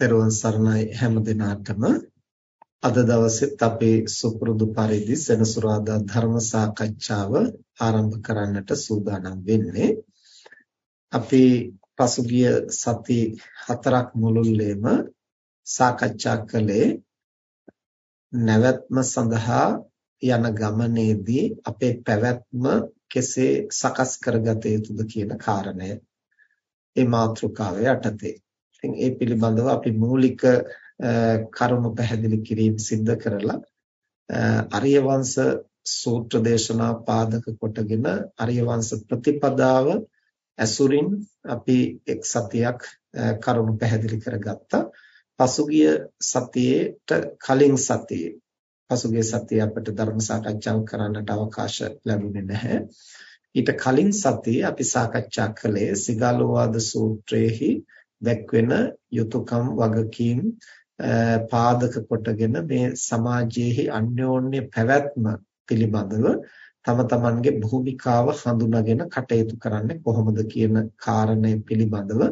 පෙරවන් සරණයි හැම දිනාටම. අද දවසෙත් අපේ සුපුරුදු පරිදි සෙනසුරාදා ධර්ම සාකච්ඡාව ආරම්භ කරන්නට සූදානම් වෙන්නේ. අපි පසුගිය සති හතරක් මුළුල්ලේම සාකච්ඡා කළේ නැවැත්ම සඳහා යන ගමනේදී අපේ පැවැත්ම කෙසේ සකස් කරගත යුතුද කියන කාරණය. ඒ මාතෘකාවේ යටතේ. ඉතින් ඒ පිළිබඳව අපි මූලික කරුණු පැහැදිලි කිරීම සිද්ධ කරලා අරිය වංශ සූත්‍ර දේශනා පාදක කොටගෙන අරිය වංශ ප්‍රතිපදාව ඇසුරින් අපි එක් සතියක් කරුණු පැහැදිලි කරගත්තා. පසුගිය සතියේට කලින් සතියේ පසුගිය සතියේ අපිට ධර්ම සාකච්ඡාවක් කරන්නට අවකාශ ලැබුණේ නැහැ. ඊට කලින් සතියේ අපි සාකච්ඡා කළේ සිගාලෝවාද සූත්‍රයේහි දැක්වෙන යුතුයකම් වගකීම් පාදක කොටගෙන මේ සමාජයේහි අන්‍යෝන්‍ය පැවැත්ම පිළිබඳව තම තමන්ගේ භූමිකාව හඳුනාගෙන කටයුතු කරන්නේ කොහොමද කියන කාරණය පිළිබඳව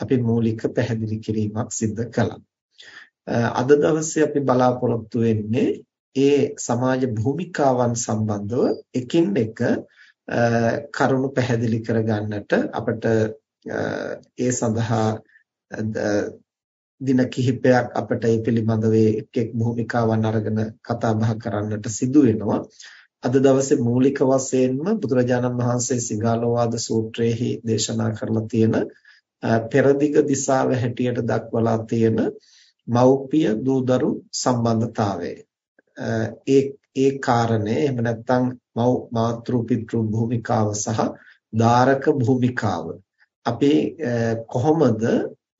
අපි මූලික පැහැදිලි කිරීමක් සිදු කළා. අද දවසේ අපි බලාපොරොත්තු වෙන්නේ ඒ සමාජ භූමිකාවන් සම්බන්ධව එකින් එක කරුණු පැහැදිලි කරගන්නට අපිට ඒ සඳහා දින කිහිපයක් අපිට මේ පිළිබඳව එක් එක් භූමිකාවන් අරගෙන කතා බහ කරන්නට සිදු වෙනවා. අද දවසේ මූලික වශයෙන්ම බුදුරජාණන් වහන්සේ සිගාලෝවාද සූත්‍රයේහි දේශනා කරලා තියෙන පෙරදිග දිශාව හැටියට දක්වලා තියෙන මෞපිය දූදරු සම්බන්ධතාවය. ඒ ඒ කාරණේ එහෙම නැත්නම් මව් මාතෘ පිතෘ භූමිකාව සහ ධාරක භූමිකාව අපි කොහොමද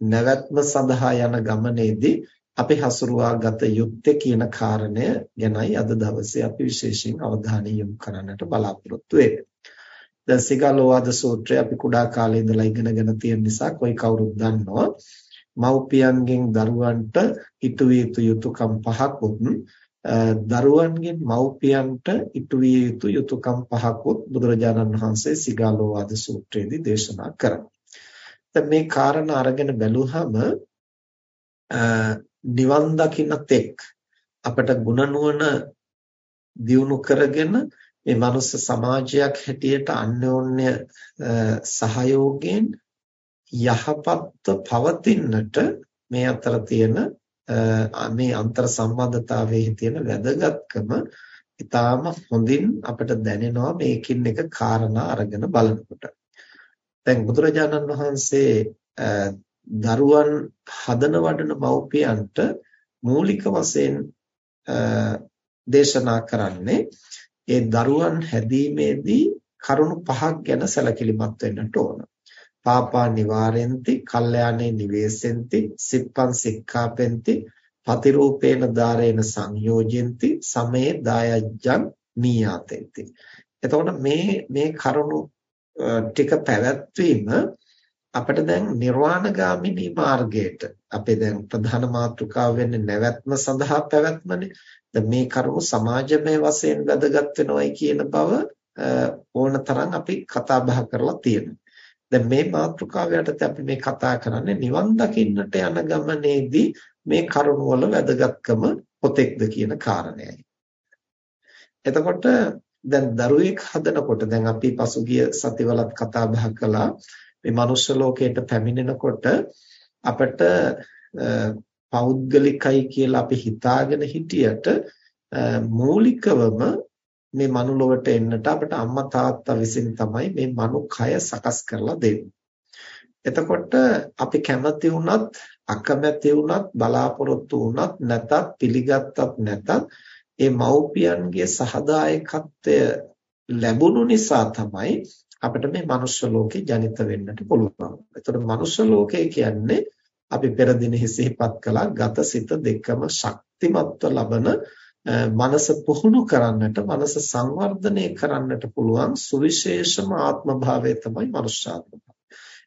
නැවැත්ම සඳහා යන ගමනේදී අපි හසුරුවා ගත යුත්තේ කියන කාරණය ගැනයි අද දවසේ අපි විශේෂයෙන් අවධානය යොමු කරන්නට බලාපොරොත්තු වෙන්නේ. දැන් සිගාලෝවාද සූත්‍රය අපි කුඩා කාලේ ඉඳලා ඉගෙනගෙන තියෙන නිසා કોઈ කවුරුත් දන්නවා. මව්පියන්ගෙන් දරුවන්ට ඉටු විය යුතු යුතුයකම් පහක් උත් දරුවන්ගෙන් මව්පියන්ට ඉටු විය යුතු යුතුයකම් පහක් උත් බුදුරජාණන් වහන්සේ සිගාලෝවාද සූත්‍රයේදී දේශනා කරනවා. දැන් මේ කාරණා අරගෙන බැලුවහම නිවන් දකින්න තෙක් අපට ಗುಣ නුවණ දියුණු කරගෙන මේ මනුස්ස සමාජයක් හැටියට අන්‍යෝන්‍ය සහයෝගයෙන් යහපත්ව පවතින්නට මේ අතර තියෙන මේ අන්තර් සම්බන්ධතාවයේ තියෙන වැදගත්කම ඊටාම හොඳින් අපිට දැනෙනවා මේකින් එක කාරණා අරගෙන බලනකොට. දැන් බුදුරජාණන් වහන්සේ දරුවන් හදන වඩන මව්පියන්ට මූලික වශයෙන් දේශනා කරන්නේ ඒ දරුවන් හැදීමේදී කරුණු පහක් ගැන සැලකිලිමත් වෙන්නට ඕන. පාපා නිවාරෙන්ති, කල්යාණේ නිවේසෙන්ති, සිප්පං සික්ඛාපෙන්ති, පතිරූපේන ධාරේන සංයෝජෙන්ති, සමේ දායජ්ජං මීයාතෙන්ති. එතකොට මේ මේ කරුණු ටික පැවැත්වීම අපිට දැන් නිර්වාණගාමිනී මාර්ගයට අපේ දැන් ප්‍රධාන මාතෘකාව වෙන්නේ නැවැත්ම සඳහා පැවැත්මනේ. දැන් මේ කරුණු සමාජමය වශයෙන් වැදගත් වෙනවයි කියන බව ඕනතරම් අපි කතා බහ කරලා තියෙනවා. දැන් මේ මාතෘකාව යටතේ අපි මේ කතා කරන්නේ නිවන් දකින්නට යන ගමනේදී මේ කරුණ වල වැදගත්කම කොතෙක්ද කියන කාරණයයි. එතකොට දැන් දරුවෙක් හදනකොට දැන් අපි පසුගිය සතිවලත් කතා බහ කළා මේ මනුෂ්‍ය ලෝකයට පැමිණෙනකොට අපිට පෞද්ගලිකයි කියලා අපි හිතාගෙන හිටියට මූලිකවම මේ මනුලොවට එන්නට අපිට අම්මා තාත්තා විසින් තමයි මේ මනු කය සකස් කරලා දෙන්නේ. එතකොට අපි කැමති වුණත් අකමැති වුණත් බලාපොරොත්තු වුණත් නැතත් පිළිගත්තත් නැතත් ඒ මව්පියන්ගේ සහදායකත්වය ලැබුණු නිසා තමයි අපිට මේ මනුෂ්‍ය ලෝකේ ජනිත වෙන්නට පුළුවන්. එතකොට මනුෂ්‍ය ලෝකය කියන්නේ අපි පෙර දිනෙහි සිහිපත් කළා ගත සිත දෙකම ශක්තිමත්ව ලබන මනස පුහුණු කරන්නට මනස සංවර්ධනය කරන්නට පුළුවන් සුවිශේෂම ආත්ම භාවය තමයි මනුෂ්‍යාත්ම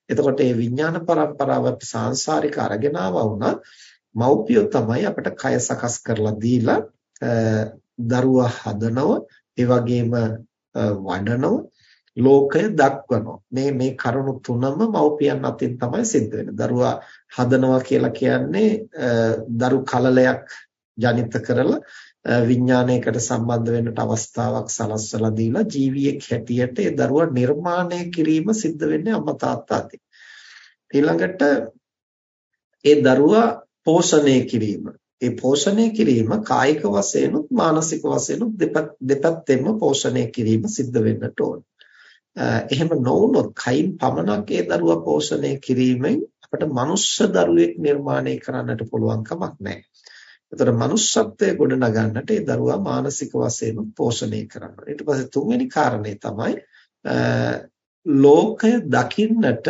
එතකොට මේ විඥාන પરම්පරාව සංසාරික අරගෙන ආවා වුණා මෞපියෝ තමයි අපිට කය සකස් කරලා දීලා දරුවා හදනව ඒ වගේම වඩනව ලෝකය දක්වනවා. මේ මේ කරුණු තුනම මව්පියන් අතින් තමයි සිද්ධ වෙන්නේ. දරුවා හදනවා කියලා කියන්නේ දරු කලලයක් ජනිත කරලා විඥානයකට සම්බන්ධ වෙන්නට අවස්ථාවක් සලස්වලා දීලා ජීවියෙක් හැටියට ඒ දරුවා නිර්මාණය කිරීම සිද්ධ වෙන්නේ අම්මා තාත්තා අතින්. ඊළඟට ඒ දරුවා පෝෂණය කිරීම ඒ පෝෂණය කිරීම කායික වශයෙන්ුත් මානසික වශයෙන්ුත් දෙපැත්තෙන්ම පෝෂණය කිරීම සිද්ධ වෙන්නට ඕන. එහෙම නොවුනොත් කයින් පමණක් ඒ දරුවා පෝෂණය කිරීමෙන් අපිට මනුෂ්‍ය දරුවෙක් නිර්මාණය කරන්නට පුළුවන් කමක් නැහැ. එතකොට මනුෂ්‍යත්වයේ ගොඩනගන්නට ඒ දරුවා මානසික වශයෙන් පෝෂණය කරන්න. ඊට පස්සේ තුන්වෙනි කාරණේ තමයි ලෝකය දකින්නට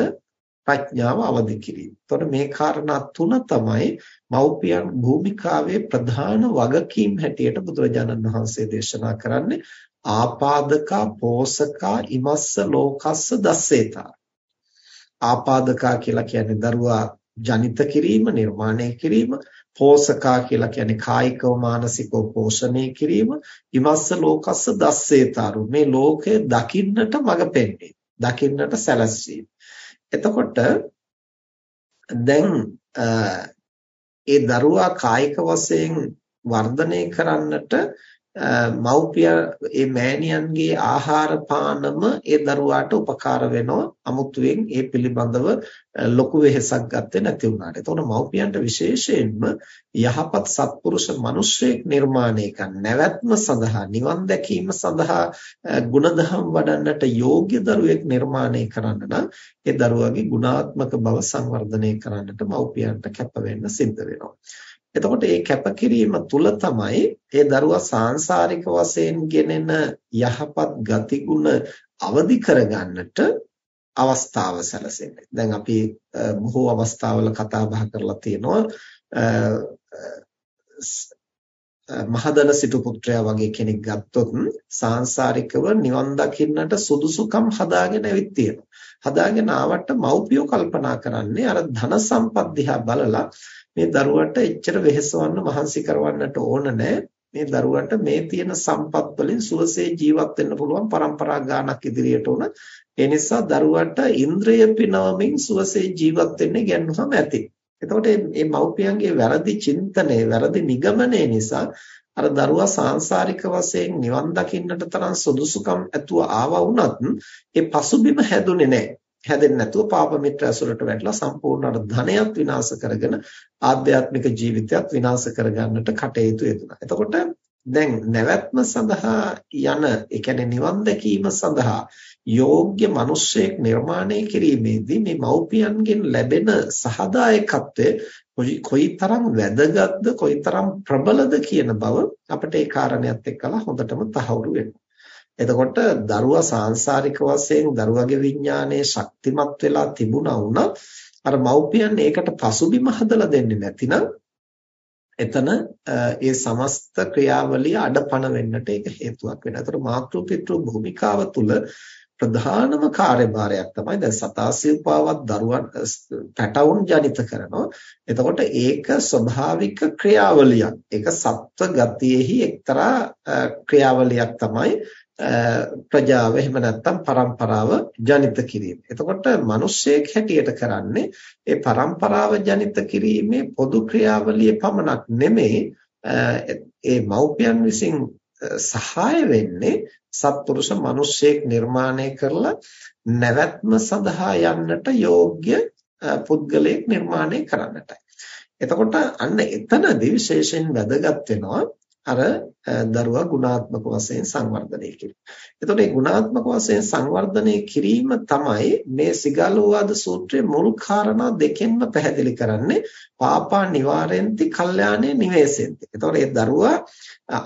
ප්‍රඥාව අවදි කිරීම. එතකොට මේ කාරණා තුන තමයි මෞපියන් භූමිකාවේ ප්‍රධාන වගකීම් හැටියට බුදුරජාණන් වහන්සේ දේශනා කරන්නේ ආපාදකා පෝසකා ඉමස්ස ලෝකස්ස දස්සේතා. ආපාදකා කියලා කියන්නේ දරුවා ජනිත කිරීම, නිර්මාණය කිරීම, පෝසකා කියලා කියන්නේ කායිකව මානසිකව පෝෂණය කිරීම, ඉමස්ස ලෝකස්ස දස්සේතාරු. මේ ලෝකය දකින්නට මඟ පෙන්වීම, දකින්නට සැලැස්වීම. එතකොට දැන් ඒ දරුවා කායික වශයෙන් වර්ධනය කරන්නට මව්පිය ඒ මෑණියන්ගේ ආහාර පානම ඒ දරුවාට උපකාර වෙනවා අමුතුවෙන් ඒ පිළිබඳව ලොකු වෙහෙසක් ගත්තේ නැති වුණාට. එතකොට මව්පියන්ට විශේෂයෙන්ම යහපත් සත්පුරුෂ මිනිසෙක් නිර්මාණය කරන නැවැත්ම සඳහා නිවන් දැකීම සඳහා ගුණධම් වඩන්නට යෝග්‍ය දරුවෙක් නිර්මාණය කරන්න නම් ඒ දරුවාගේ ගුණාත්මක බව සංවර්ධනය කරන්නට මව්පියන්ට කැප වෙන්න සිද්ධ වෙනවා. එතකොට මේ කැපකිරීම තුල තමයි ඒ දරුවා සාංශාරික වශයෙන් ගෙනෙන යහපත් ගතිගුණ අවදි කරගන්නට අවස්ථාව සැලසෙන්නේ. දැන් අපි බොහෝ අවස්ථාවල කතා බහ කරලා තියෙනවා මහදන සිටු පුත්‍රයා වගේ කෙනෙක් ගත්තොත් සාංශාරිකව නිවන් දකින්නට සුදුසුකම් හදාගෙන ඇවිත් තියෙනවා. හදාගෙන ආවට මව්පියෝ කල්පනා කරන්නේ අර ධන සම්පත් දිහා බලලා මේ දරුවට එච්චර වෙහෙසවන්න මහන්සි කරවන්නට ඕන මේ දරුවට මේ තියෙන සම්පත් වලින් සුවසේ ජීවත් වෙන්න පුළුවන් પરම්පරා ගානක් ඉදිරියට උන ඒ නිසා දරුවට ඉන්ද්‍රිය පිනවමින් සුවසේ ජීවත් වෙන්න ඉගෙනුවම ඇති. එතකොට මේ මව්පියන්ගේ වැරදි චින්තනය, වැරදි නිගමනය නිසා අර දරුවා සාංශාරික වශයෙන් නිවන් දකින්නට තරම් සුදුසුකම් ඇතුව ආවා වුණත් ඒ පසුබිම හැදුනේ නැහැ. හැදෙන්නේ නැතුව පාප මිත්‍ර ඇසුරට වැටලා සම්පූර්ණ අර ධනයත් විනාශ කරගෙන ආධ්‍යාත්මික ජීවිතයත් විනාශ කරගන්නට කටයුතු යෙදුණා. එතකොට දැන් නැවැත්ම සඳහා යන ඒ කියන්නේ නිවන් දැකීම සඳහා යෝග්‍ය මිනිසෙක් නිර්මාණය කිරීමේදී මේ මව්පියන්ගෙන් ලැබෙන සහදායකත්වය කොයිතරම් වැදගත්ද කොයිතරම් ප්‍රබලද කියන බව අපිට ඒ කාරණයක් එක්කලා හොඳටම තහවුරු වෙනවා. එතකොට දරුවා සාංශාරික වශයෙන් දරුවගේ විඥානයේ ශක්තිමත් වෙලා තිබුණා වුණා අර මව්පියන් ඒකට පසුබිම හදලා දෙන්නේ නැතිනම් එතන ඒ සමස්ත ක්‍රියාවලිය අඩපණ වෙන්නට ඒක හේතුවක් වෙනවා. ඒතර මාතෘ පිතෘ භූමිකාව තුල ප්‍රධානම කාර්යභාරයක් තමයි දැන් සතාසිව්පාවත් දරුවන් පැටවුන් ජනිත කරනවා. එතකොට ඒක ස්වභාවික ක්‍රියාවලියක්. ඒක සත්ව ගතියෙහි එක්තරා ක්‍රියාවලියක් තමයි ප්‍රජාව එහෙම නැත්නම් પરම්පරාව ජනිත කිරීම. එතකොට මිනිස්සෙක් හැටියට කරන්නේ ඒ પરම්පරාව ජනිත කිරීමේ පොදු ක්‍රියාවලිය පමණක් නෙමෙයි ඒ මව්පියන් විසින් සහාය වෙන්නේ සත්පුරුෂ මිනිස්සෙක් නිර්මාණය කරලා නැවැත්ම සඳහා යන්නට යෝග්‍ය පුද්ගලයෙක් නිර්මාණය කරන්නටයි. එතකොට අන්න එතනදී විශේෂයෙන් වැදගත් වෙනවා අර දරුවා ගුණාත්මක වශයෙන් සංවර්ධනය කිරීම. එතකොට මේ ගුණාත්මක වශයෙන් සංවර්ධනය කිරීම තමයි මේ සිගාලෝවාද සූත්‍රයේ මුල් කාරණා දෙකෙන්ම පැහැදිලි කරන්නේ පාපා නිවාරෙන්ති කල්යාණේ නිවේසෙන්ති. එතකොට මේ දරුවා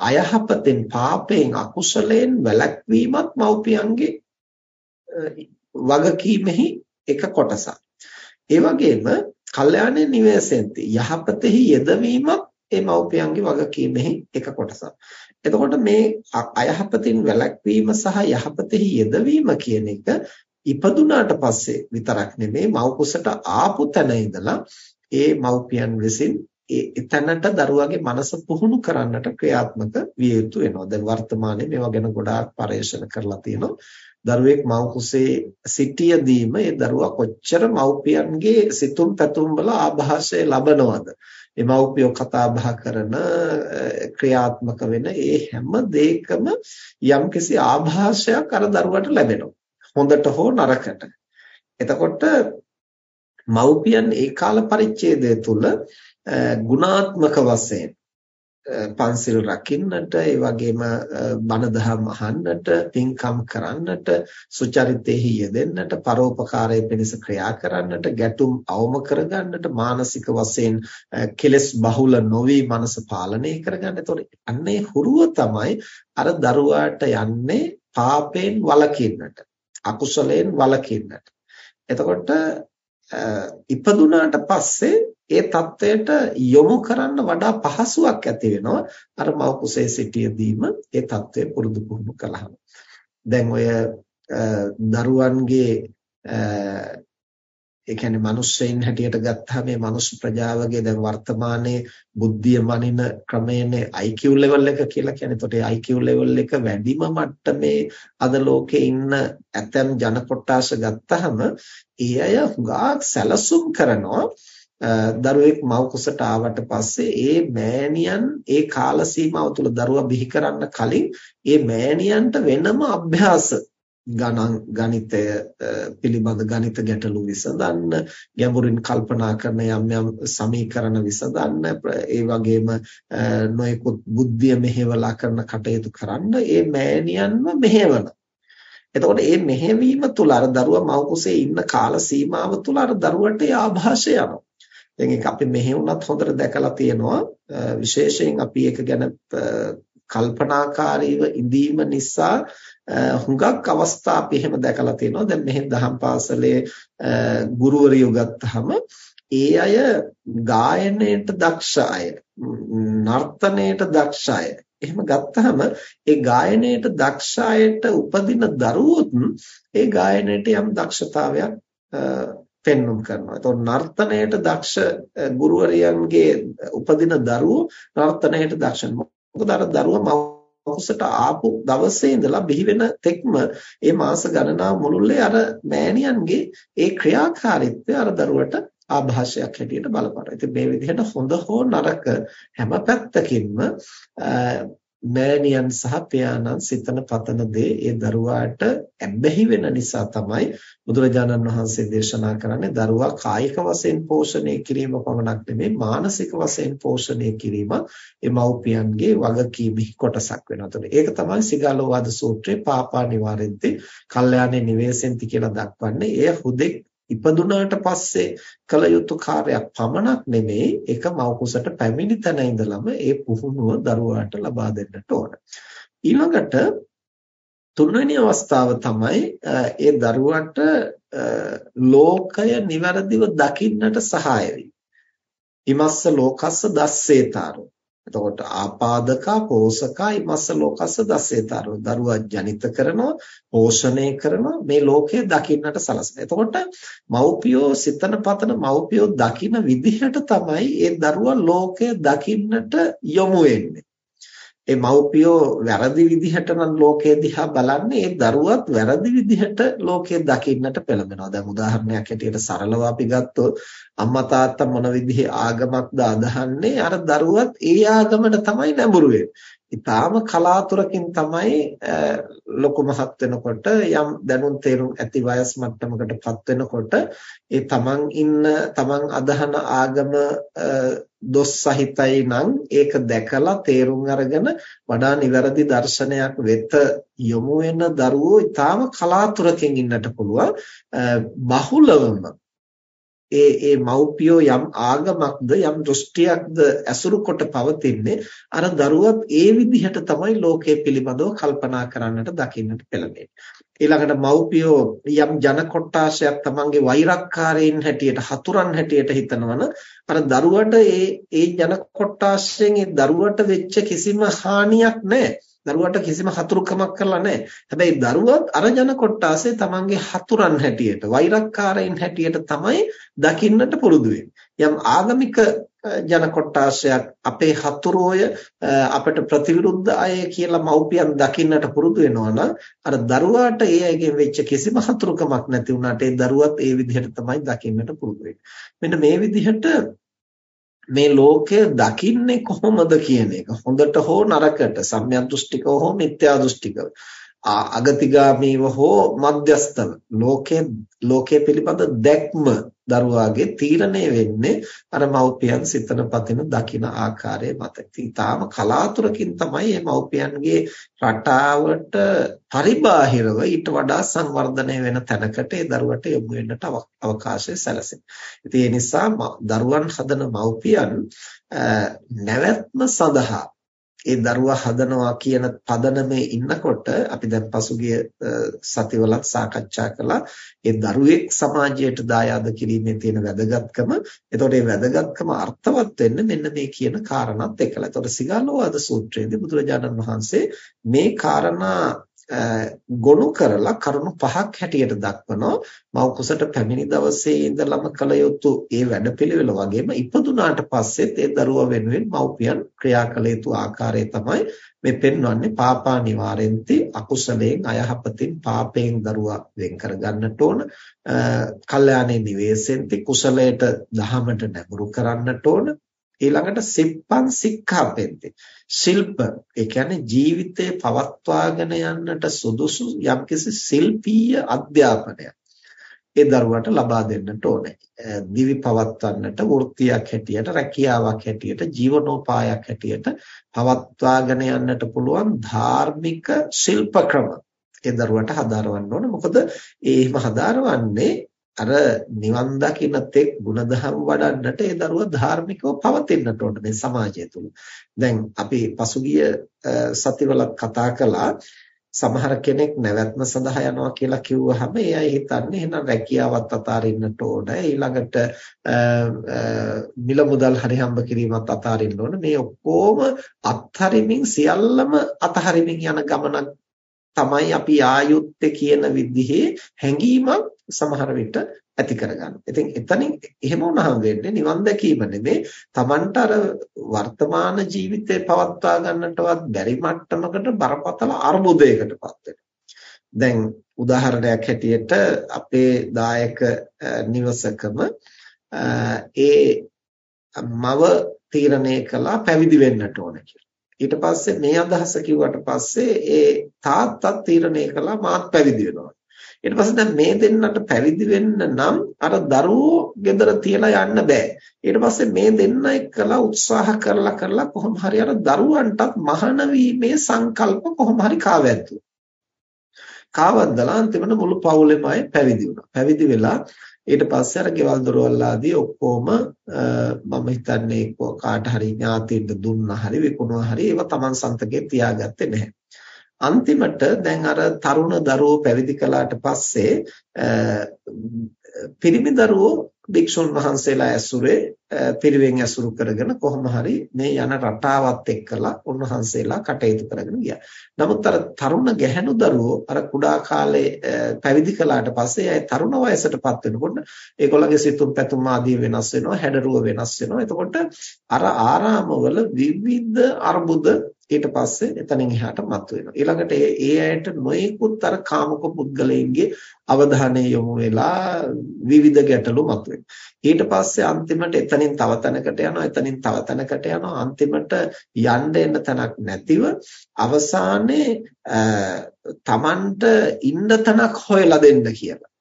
අයහපතෙන් පාපයෙන් අකුසලයෙන් වැළැක්වීමත් මව්පියන්ගේ වගකීමෙහි එක කොටසක්. ඒ වගේම කල්යාණේ නිවේසෙන්ති යහපතෙහි යෙදවීමත් ඒ මව්පියන්ගේ වගකීමෙහි එක කොටසක්. එතකොට මේ අයහපතින් වැළැක්වීම සහ යහපතෙහි යෙදවීම කියන එක ඉපදුනාට පස්සේ විතරක් නෙමෙයි මව් කුසට ආපු තැන ඉඳලා ඒ මව්පියන් විසින් ඒ එතනට දරුවගේ මනස පුහුණු කරන්නට ක්‍රියාත්මක විය යුතු වෙනවා. දැන් වර්තමානයේ මේවා ගැන ගොඩාක් පරේක්ෂණ කරලා තියෙනවා. දරුවෙක් මව් කුසේ සිටියදීම ඒ දරුවා කොච්චර මව්පියන්ගේ සිතුම් පැතුම් වල ආభాෂය ලබනවද මේ මව්පියෝ කතා බහ කරන ක්‍රියාත්මක වෙන ඒ හැම දෙයකම යම්කිසි ආభాෂයක් අර දරුවට ලැබෙනවා. හොඳට හෝ නරකට. එතකොට මව්පියන් ඒ කාල පරිච්ඡේදය තුල ගුණාත්මක වශයෙන් පන්සිල් රකින්නට ඒ වගේම බණ දහම් අහන්නට පින්කම් කරන්නට සුචරිතෙහි යෙදෙන්නට පරෝපකාරයේ පිණිස ක්‍රියා කරන්නට ගැටුම් අවම කරගන්නට මානසික වශයෙන් කෙලස් බහුල නොවි මනස පාලනය කරගන්න. එතකොට අන්නේ හුරුව තමයි අර දරුවාට යන්නේ පාපයෙන් වළකින්නට අකුසලයෙන් වළකින්නට. එතකොට ඉපදුනාට පස්සේ ඒ தත්වයට යොමු කරන්න වඩා පහසුවක් ඇති වෙනවා අර මව කුසේ සිටියදීම ඒ தත්වය පුරුදු පුහුණු කළාම දැන් ඔය දරුවන්ගේ ඒ කියන්නේ මිනිස්සෙන් හැටියට ගත්තාම මේ මිනිස් ප්‍රජාවගේ දැන් වර්තමානයේ බුද්ධිය මනින ක්‍රමයේනේ IQ level එක කියලා කියන්නේ. එතකොට ඒ IQ level එක වැඩිම මට්ටමේ අද ලෝකේ ඉන්න ඇතම් ජන කොටස ගත්තාම ඒ අය හුඟක් සැලසුම් කරනවා. දරුවෙක් මව්කුසට ආවට පස්සේ ඒ මෑණියන් ඒ කාල සීමාව තුළ දරුවා බිහි කරන්න කලින් ඒ මෑණියන්ට වෙනම අභ්‍යාස ගණන් ගණිතය පිළිබඳ ගණිත ගැටලු විසඳන්න ගැඹුරින් කල්පනා කරන යම් යම් සමීකරණ විසඳන්න ඒ වගේම නොයෙකුත් බුද්ධිය මෙහෙवला කරන කටයුතු කරන්න ඒ මෑණියන්ව මෙහෙවන. එතකොට මේ මෙහෙවීම තුල අර දරුවා මව් කුසේ ඉන්න කාල සීමාව තුල අර දරුවන්ට ආభాෂය යනවා. දැන් ඒක අපි මෙහෙ වුණත් හොඳට දැකලා තියෙනවා විශේෂයෙන් අපි ඒක ගැන කල්පනාකාරීව ඉඳීම නිසා හුඟක් අවස්ථා අපි එහෙම දැකලා තියෙනවා. දැන් මෙහෙන් දහම් පාසලේ ගුරුවරියෝ ගත්තාම ඒ අය ගායනයට දක්ෂ අය, නර්තනයට දක්ෂ අය. එහෙම ගත්තාම ඒ ගායනයට දක්ෂ අයට උපදින දරුවොත් ඒ ගායනයට යම් දක්ෂතාවයක් පෙන්눔 කරනවා. ඒතකොට නර්තනයට දක්ෂ ගුරුවරියන්ගේ උපදින දරුවෝ නර්තනයට දක්ෂ. මොකද අර දරුවා කුසට ආපු දවසේ ඉඳලා බිහි වෙන තෙක්ම ඒ මාස ගණනාව මුළුල්ලේ අර මෑණියන්ගේ ඒ ක්‍රියාකාරීත්වය අර දරුවට ආభాෂයක් හැටියට බලපානවා. ඉතින් මේ විදිහට හොඳ හෝ නරක හැම පැත්තකින්ම මෑණියන් සහ පියාණන් සිතන පතන දේ ඒ දරුවාට ඇබ්බැහි වෙන නිසා තමයි බුදුරජාණන් වහන්සේ දේශනා කරන්නේ දරුවා කායික වශයෙන් පෝෂණය කිරීම පමණක් නෙමෙයි මානසික වශයෙන් පෝෂණය කිරීම ඒ මව්පියන්ගේ වගකීමේ කොටසක් වෙනවා. එතකොට ඒක තමයි සිගාලෝවාද සූත්‍රයේ පාපා නිවාරෙද්දී කල්යාණේ නිවේසෙන්ති කියලා දක්වන්නේ. එය හුදෙක් ඉපදුනාට පස්සේ කළ යුතු කාර්යයක් පමණක් නෙමෙයි ඒක මව කුසට පැමිණි තැන ඉඳලම ඒ පුහුණුව දරුවාට ලබා දෙන්නට ඕන. ඊළඟට තුන්වෙනි අවස්ථාව තමයි ඒ දරුවට ලෝකය નિවරදිව දකින්නට සහාය වීම. ඉමස්ස ලෝකස්ස දස්සේතරෝ එතකොට ආපාදකා පෝෂකා ඉමස්ස ලෝකස්ස දසේතරෝ දරුවා ජනිත කරනවා පෝෂණය කරනවා මේ ලෝකය දකින්නට සලසන. එතකොට මව්පියෝ සිතන පතන මව්පියෝ දකින විදිහට තමයි ඒ දරුවා ලෝකය දකින්නට යොමු වෙන්නේ. ඒ මව්පියෝ වැරදි විදිහට නම් ලෝකයේ දිහා බලන්නේ ඒ දරුවත් වැරදි විදිහට ලෝකයේ දකින්නට පෙළඹෙනවා. දැන් උදාහරණයක් හැටියට සරලව අපි ගත්තොත් අම්මා තාත්තා මොන විදිහේ ආගමක්ද අදහන්නේ අර දරුවත් ඒ ආගමට තමයි නැඹුරු වෙන්නේ. ඊටාම කලාතුරකින් තමයි ලොකු මහත් වෙනකොට යම් දැනුම් තේරුම් ඇති වයස් මට්ටමකටපත් වෙනකොට ඒ තමන් ඉන්න තමන් අදහන ආගම දොස් සහිතයි නම් ඒක දැකලා තේරුම් අරගෙන වඩා නිවැරදි දර්ශනයක් වෙත යොමු වෙන දරුවෝ ඊටාම කලාතුරකින් ඉන්නට පුළුවන් බහුලවම ඒ ඒ මව්පියෝ යම් ආගමක්ද යම් දෘෂ්ටියක්ද ඇසුරු කොට පවතින්නේ අර දරුවත් ඒ විදිහට තමයි ලෝකයේ පිළිබඳව කල්පනා කරන්නට දකින්නට පෙළඹෙන්නේ. ඊළඟට මව්පියෝ යම් ජන කොට්ටාශයක් තමන්ගේ වෛරක්කාරයින් හැටියට හතුරන් හැටියට හිතනවන අර දරුවට ඒ ඒ ජන කොට්ටාශයෙන් ඒ දරුවට වෙච්ච කිසිම හානියක් නැහැ. දරුවට කිසිම හතුරුකමක් කරලා නැහැ. හැබැයි දරුවත් අර ජන කොට්ටාසේ තමන්ගේ හතුරන් හැටියට, වෛරක්කාරයින් හැටියට තමයි දකින්නට පුරුදු යම් ආගමික ජන කොට්ටාශයක් අපේ හතුරෝය අපට ප්‍රතිවිරුද්ධ අය කියලා මව්පියන් දකින්නට පුරුදු වෙනවා අර දරුවාට ඒ අයගෙන් වෙච්ච කිසිම හතුරුකමක් නැති වුණාට ඒ දරුවත් ඒ විදිහට තමයි දකින්නට පුරුදු මෙන්න මේ විදිහට මේ ලෝකය දකින්නේ කොහොමද කියන එක. හොඳට හෝ නරකට සම්‍යක් දෘෂ්ටිකව හෝ මිත්‍යා දෘෂ්ටිකව. අගතිගාමීව හෝ මධ්‍යස්තව. ලෝකයේ ලෝකයේ පිළිබඳ දැක්ම දරුවාගේ තීරණය වෙන්නේ අර මව්පියන් සිතන පතින දකින ආකාරය මත. ඉතාලම කලාතුරකින් තමයි මේ මව්පියන්ගේ රටාවට පරිබාහිරව ඊට වඩා සංවර්ධනය වෙන තැනකට ඒ දරුවට යොමු වෙන්නට අවකාශය සැලසෙනවා. ඉතින් ඒ නිසා දරුවන් හදන මව්පියන් නැවැත්ම සඳහා ඒ දරුවා හදනවා කියන පදනමේ ඉන්නකොට අපි දැන් පසුගිය සතිවලත් සාකච්ඡා කළා ඒ දරුවෙක් සමාජයට දායාද කිරීමේ තියෙන වැදගත්කම. එතකොට මේ වැදගත්කම අර්ථවත් වෙන්න මෙන්න මේ කියන කාරණාත් එක්කලා. එතකොට සිගාලෝවාද සූත්‍රයේදී බුදුරජාණන් වහන්සේ මේ කාරණා ගොනු කරලා කරුණු පහක් හැටියට දක්වනවා. මව කුසට පැමිණි දවසේ ඉඳලම කළ යුතු ඒ වැඩපිළිවෙල වගේම ඉපදුනාට පස්සෙත් ඒ දරුවා වෙනුවෙන් මව්පියන් ක්‍රියා කළ යුතු ආකාරය තමයි මේ පෙන්වන්නේ පාපා නිවාරෙන්ති අකුසලයෙන් අයහපතින් පාපයෙන් දරුවා වෙන් කර ගන්නට ඕන කල්යාණේ නිවේසෙන්ති කුසලයට දහමට නැඹුරු කරන්නට ඕන. ඊළඟට සිප්පං සික්ඛාපෙන්ති ශිල්ප ඒ කියන්නේ ජීවිතේ පවත්වාගෙන යන්නට සුදුසු යම්කිසි ශිල්පීය අධ්‍යාපනයක් ඒ දරුවට ලබා දෙන්නට ඕනේ. දිවි පවත්වන්නට වෘත්තියක් හැටියට රැකියාවක් හැටියට ජීවනෝපායක් හැටියට පවත්වාගෙන යන්නට පුළුවන් ධාර්මික ශිල්ප ක්‍රම ඒ දරුවට හදාරවන්න ඕනේ. මොකද ඒ එහෙම හදාරවන්නේ අර නිවන් දකින්න තෙක් ಗುಣධම් වඩන්නට ඒ දරුවා ධාර්මිකව පවතින්නට ඕන මේ සමාජය තුළ. දැන් අපි පසුගිය සතිවලත් කතා කළා. සමහර කෙනෙක් නැවැත්ම සඳහා යනවා කියලා කිව්වහම ඒ අය හිතන්නේ එහෙනම් රැකියාවත් අතාරින්නට ඕන. ඊළඟට මිල මුදල් හරි හම්බ කිරීමත් අතාරින්න ඕන. මේ ඔක්කොම අත්හරිමින් සියල්ලම අතහරිමින් යන ගමනක් තමයි අපි ආයුත්තේ කියන විදිහේ හැඟීමක් සමහර විට ඇති කරගන්න. ඉතින් එතනින් එහෙම වුණාම වෙන්නේ නිවන් දැකීම නෙමෙයි Tamanට අර වර්තමාන ජීවිතේ පවත්වා ගන්නටවත් බැරි මට්ටමකට බරපතල අර්බුදයකටපත් දැන් උදාහරණයක් හැටියට අපේ දායක නිවසකම ඒ මව තීරණය කළා පැවිදි වෙන්නට ඕන කියලා. ඊට පස්සේ මේ අදහස කිව්වට පස්සේ ඒ තාත්තත් තීරණය කළා මාත් පැවිදි වෙනවා. ඊට පස්සේ දැන් මේ දෙන්නට පැවිදි වෙන්න නම් අර දරුවෝ ගෙදර තියලා යන්න බෑ. ඊට පස්සේ මේ දෙන්න එක්කලා උත්සාහ කරලා කරලා කොහොම හරි අර දරුවන්ටත් මහාන වීමේ සංකල්ප කොහොම හරි කාවැද්දුවා. කාවද්දලා අන්තිමට මුළු පවුලෙම අය පැවිදි වුණා. පැවිදි වෙලා ඊට පස්සේ අර ගෙවල් දොරවල් ආදී ඔක්කොම මම හිතන්නේ කාට හරි ඥාතියෙන්ද දුන්නා හරි විකුණුවා හරි ඒවා Taman සන්තකේ තියාගත්තේ නැහැ. අන්තිමට දැන් අර තරුණ දරුවෝ පැවිදි කළාට පස්සේ පිරිමි දරුවෝ භික්ෂුන් වහන්සේලා ඇසුරේ පිරිවෙන් ඇසුරු කරගෙන කොහොම හරි මේ යන රටාවත් එක්කලා උන්වහන්සේලා කටයුතු කරගෙන ගියා. නමුත් අර තරුණ ගැහැණු දරුවෝ අර කුඩා කාලේ පැවිදි කළාට පස්සේ අය තරුණ වයසටපත් වෙනකොට ඒගොල්ලන්ගේ සිතුම් පැතුම් ආදී වෙනස් වෙනවා, හැඩරුව වෙනස් වෙනවා. එතකොට අර ආරාමවල විවිධ අර්බුද ඊට පස්සේ එතනින් එහාට මතුවෙනවා. ඊළඟට ඒ ඒ ඇයට නොයෙකුත් අර කාමක පුද්ගලයන්ගේ අවධානය යොමු වෙලා විවිධ ගැටලු මතුවෙනවා. ඊට පස්සේ අන්තිමට එතනින් තව තැනකට යනවා, එතනින් තව තැනකට යනවා. අන්තිමට යන්න එන්න තැනක් නැතිව අවසානයේ තමන්ට ඉන්න තැනක් හොයලා දෙන්න කියලා.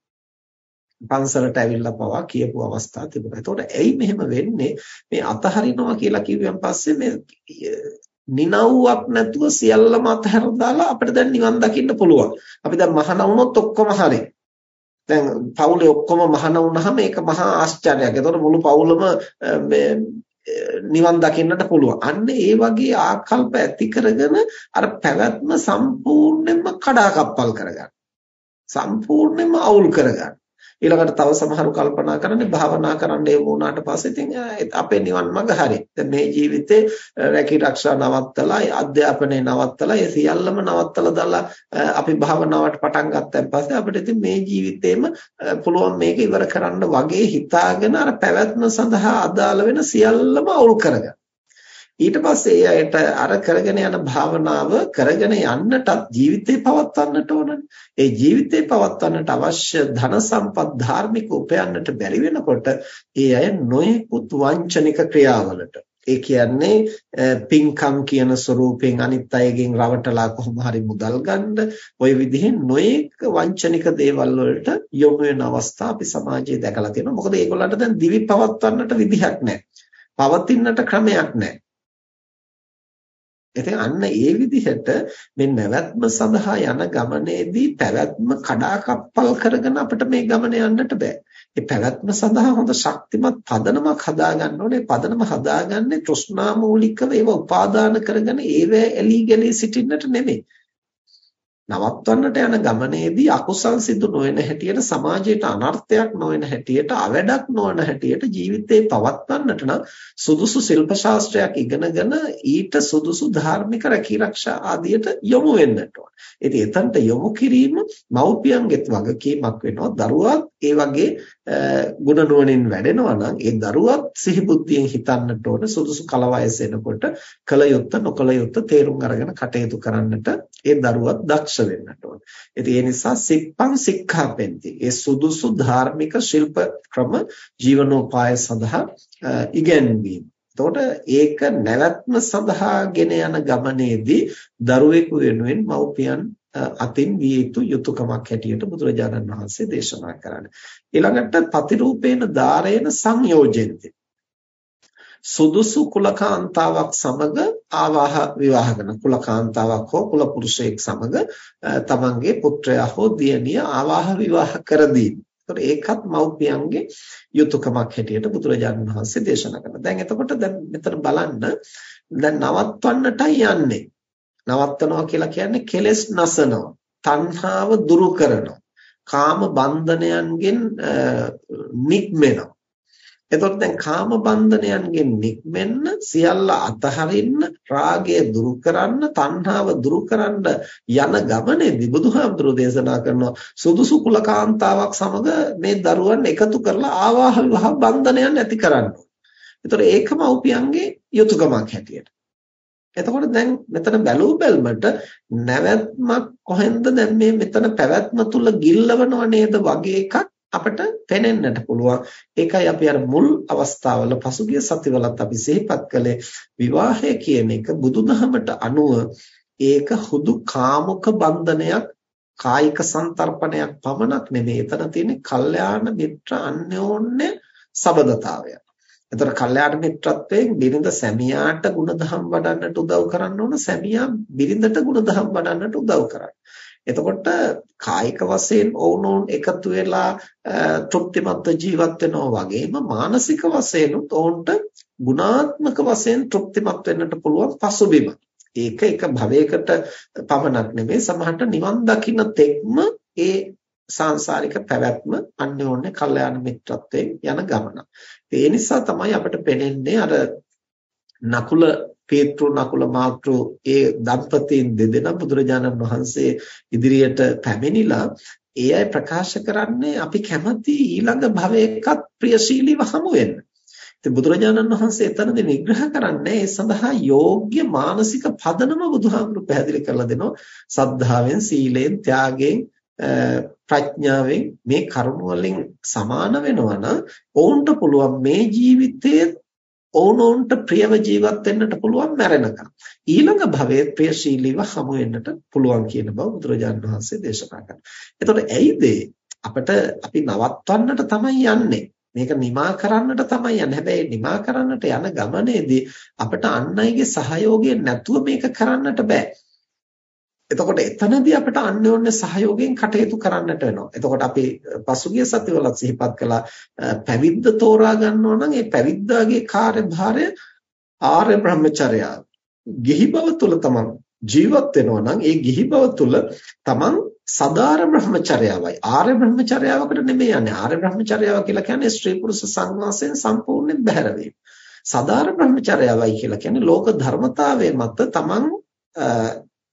පන්සලට ඇවිල්ලා පවා කියපු අවස්ථා තිබුණා. ඒතකොට ඇයි මෙහෙම වෙන්නේ? මේ අතහරිනවා කියලා කිව්වන් පස්සේ මේ නිනව්වක් නැතුව සියල්ලම අතහැර දාලා අපිට දැන් නිවන් දකින්න පුළුවන්. අපි දැන් මහාන වුණොත් ඔක්කොම හරි. දැන් පවුලේ ඔක්කොම මහාන වුණාම ඒක මහා ආශ්චර්යයක්. ඒතකොට මුළු පවුලම මේ නිවන් දකින්නට පුළුවන්. අන්න ඒ වගේ ආකල්ප ඇති කරගෙන අර පැවැත්ම සම්පූර්ණයෙන්ම කඩාකප්පල් කරගන්න. සම්පූර්ණයෙන්ම අවුල් කරගන්න. ඊළඟට තව සමහරු කල්පනා කරන්නේ භාවනා කරන්න යමු වුණාට පස්සේ ඉතින් අපේ නිවන් මඟ හරි. දැන් මේ ජීවිතේ රැකී ආරක්ෂා නවත්තලා, අධ්‍යාපනය නවත්තලා, ඒ සියල්ලම නවත්තලා දාලා අපි භාවනාවට පටන් ගත්තන් පස්සේ අපිට ඉතින් මේ ජීවිතේම පුළුවන් මේක ඉවර කරන්න වගේ හිතාගෙන අර පැවැත්ම සඳහා අදාළ වෙන සියල්ලම අවුල් කරගන්න. ඊට පස්සේ ඒ අයට අර කරගෙන යන භාවනාව කරගෙන යන්නටත් ජීවිතේ පවත්වන්නට ඕනනේ. ඒ ජීවිතේ පවත්වන්නට අවශ්‍ය ධන සම්පත් ධාර්මික උපයන්නට බැරි වෙනකොට ඒ අය නොයෙකුත් වංචනික ක්‍රියාවලට ඒ කියන්නේ පින්කම් කියන ස්වරූපයෙන් අනිත් අයගෙන් රවටලා කොහොම හරි මුදල් ගන්න ওই විදිහෙන් නොයෙක් වංචනික දේවල් වලට යොමු වෙන අවස්ථා අපි සමාජයේ දැකලා තියෙනවා. මොකද ඒගොල්ලන්ට දැන් දිවි පවත්වන්නට විදිහක් නැහැ. පවතින්නට ක්‍රමයක් නැහැ. ඉතින් අන්න ඒ විදිහට මේ නැවැත්ම සඳහා යන ගමනේදී පැවැත්ම කඩාකප්පල් කරගෙන අපිට මේ ගමන යන්නට බෑ. ඒ පැවැත්ම සඳහා හොඳ ශක්තිමත් පදනමක් හදාගන්න ඕනේ. පදනම හදාගන්නේ තෘෂ්ණා මූලිකව ඒව උපාදාන කරගෙන ඒව එලී ගලී සිටින්නට නෙමෙයි. නවත්වන්නට යන ගමනේදී අකුසල් සිදු නොවන හැටියට සමාජයට අනර්ථයක් නොවන හැටියට අවැඩක් නොවන හැටියට ජීවිතේ පවත්වන්නට නම් සුදුසු ශිල්ප ශාස්ත්‍රයක් ඉගෙනගෙන ඊට සුදුසු ධාර්මික රැකීරක්ෂා ආදියට යොමු වෙන්නට ඕන. ඉතින් එතනට යොමු කිරීම මව්පියන්ගෙත් වගකීමක් වෙනවා. දරුවාත් ඒ වගේ ගුණ නුවණින් වැඩෙනවා නම් ඒ දරුවත් සිහිබුද්ධියෙන් හිතන්නට ඕන සුදුසු කල වයස එනකොට කල යුත්ත නොකල යුත්ත තේරුම් අරගෙන කටයුතු කරන්නට ඒ දරුවත් දක්ෂ වෙන්නට ඕන. ඉතින් ඒ නිසා සිප්පං සික්ඛාපෙන්ති. ඒ සුදුසු ධාර්මික ශිල්ප ක්‍රම ජීවනෝපාය සඳහා ඉගැන්වීම. එතකොට ඒක නැවැත්ම සඳහා ගෙන යන ගමනේදී දරුවෙකු වෙනුවෙන් මව්පියන් අතින් විය යුතු යුතුයකමක් හැටියට බුදුරජාණන් වහන්සේ දේශනා කරන්නේ. ඊළඟට පතිරූපේන ධාරේන සංයෝජෙන්ති. සුදුසු කුලකාන්තාවක් සමග ආවාහ විවාහ කරන කුලකාන්තාවක් හෝ කුල පුරුෂයෙක් සමග තමන්ගේ පුත්‍රයා හෝ දියණිය ආවාහ විවාහ කර දීම. ඒතකොට ඒකත් මව්පියන්ගේ යුතුයකමක් හැටියට බුදුරජාණන් වහන්සේ දේශනා කරනවා. දැන් එතකොට දැන් මෙතන බලන්න දැන් නවත්වන්නටයි යන්නේ. නවත්තනවා කියලා කියන්නේ කෙලෙස් නසනවා. තණ්හාව දුරු කරනවා. කාම බන්ධනයන්ගෙන් නික්මෙනවා. එතකොට දැන් කාම බන්ධනයන්ගෙන් නික්මෙන්න සියල්ල අතහරින්න රාගය දුරු කරන්න තණ්හාව දුරු කරන්න යන ගමනේදී බුදුහාමුදුරෝ දේශනා කරනවා සුදුසු කුලකාන්තාවක් සමග මේ දරුවන් එකතු කරලා ආවාහ විවාහ බන්ධනයන් ඇති කරන්න. ඒතර ඒකම උපියන්ගේ යුතුයකමක් හැටියට. එතකොට දැන් මෙතන බැලූ බැල්මට නැවැත්මක් කොහෙන්ද දැන් මේ මෙතන පැවැත්ම තුල ගිල්ලවනව නේද වගේ එකක් අපිට පෙනෙන්නට පුළුවන්. ඒකයි අපි අර මුල් අවස්ථාවල පසුගිය සතිවලත් අපි සිහිපත් කළේ විවාහය කියන එක බුදුදහමට අනුව ඒක හුදු කාමුක බන්ධනයක් කායික සංතරපණයක් පමණක් නෙමෙයි. එතන තියෙන්නේ කල්යාණ මිත්‍ර අන්‍යෝන්‍ය සබදතාවය. එතකොට කල්යාණ මිත්‍රත්වයෙන් බිරිඳ සැමියාට ಗುಣධම් වඩන්නට උදව් කරන්න ඕන සැමියා බිරිඳට ಗುಣධම් වඩන්නට උදව් කරන්න. එතකොට කායික වශයෙන් ඕනෝන් එකතු වෙලා තෘප්තිමත් ජීවත් වෙනවා වගේම මානසික වශයෙන් උන්ට ගුණාත්මක වශයෙන් තෘප්තිමත් වෙන්නට පුළුවන් පසුබිම. ඒක එක භවයකට පමණක් නෙමෙයි සමහරට නිවන් දකින්න තෙක්ම ඒ සාංශාරික පැවැත්ම අන්‍යෝන්‍ය කල්යාණ මිත්‍රත්වයෙන් යන ගමන. ඒ නිසා තමයි අපිට පෙනෙන්නේ අර නකුල පේතෘ නකුල මාතෘ ඒ දම්පතීන් දෙදෙනා බුදුරජාණන් වහන්සේ ඉදිරියට පැමිණිලා ඒ අය ප්‍රකාශ කරන්නේ අපි කැමති ඊළඟ භවයකත් ප්‍රියශීලීව හමු වෙන්න. ඉතින් බුදුරජාණන් වහන්සේ එතනදී විග්‍රහ කරන්නේ ඒ සඳහා යෝග්‍ය මානසික පදනම බුදුහාමුදුරු පැහැදිලි කරලා දෙනවා. සද්ධාවෙන්, සීලෙන්, ත්‍යාගයෙන්, ප්‍රඥාවෙන් මේ කරුණ වලින් සමාන වෙනවා නම් ඔවුන්ට පුළුවන් මේ ජීවිතයේ ඕනෝන්ට ප්‍රියව ජීවත් වෙන්නට පුළුවන් මැරෙනකම් ඊළඟ භවයේ ප්‍රියශීලීව හමු වෙන්නට පුළුවන් කියන බව බුදුරජාණන් වහන්සේ දේශනා කරනවා. එතකොට ඇයිද අපිට අපි නවත්වන්නට තමයි යන්නේ. මේක නිමා කරන්නට තමයි යන්නේ. හැබැයි නිමා කරන්නට යන ගමනේදී අපිට අන් අයගේ සහයෝගය නැතුව මේක කරන්නට බෑ. එතකොට එතනදී අපිට අන්‍යෝන්‍ය සහයෝගයෙන් කටයුතු කරන්නට වෙනවා. එතකොට අපි පසුගිය සතිවල සිහිපත් කළා පැවිද්ද තෝරා ගන්නවා නම් ඒ පැවිද්දාගේ කාර්යභාරය ආර්ය බ්‍රහ්මචර්යාව. ගිහි බව තුල තමන් ජීවත් වෙනවා නම් ඒ ගිහි බව තුල තමන් සදාර බ්‍රහ්මචර්යාවයි ආර්ය බ්‍රහ්මචර්යාවකට නෙමෙයි යන්නේ ආර්ය බ්‍රහ්මචර්යාව කියලා කියන්නේ ස්ත්‍රී පුරුෂ සංවාසයෙන් සම්පූර්ණයෙන් බැහැර වීම සදාර බ්‍රහ්මචර්යාවයි කියලා කියන්නේ ලෝක ධර්මතාවයේ මත තමන්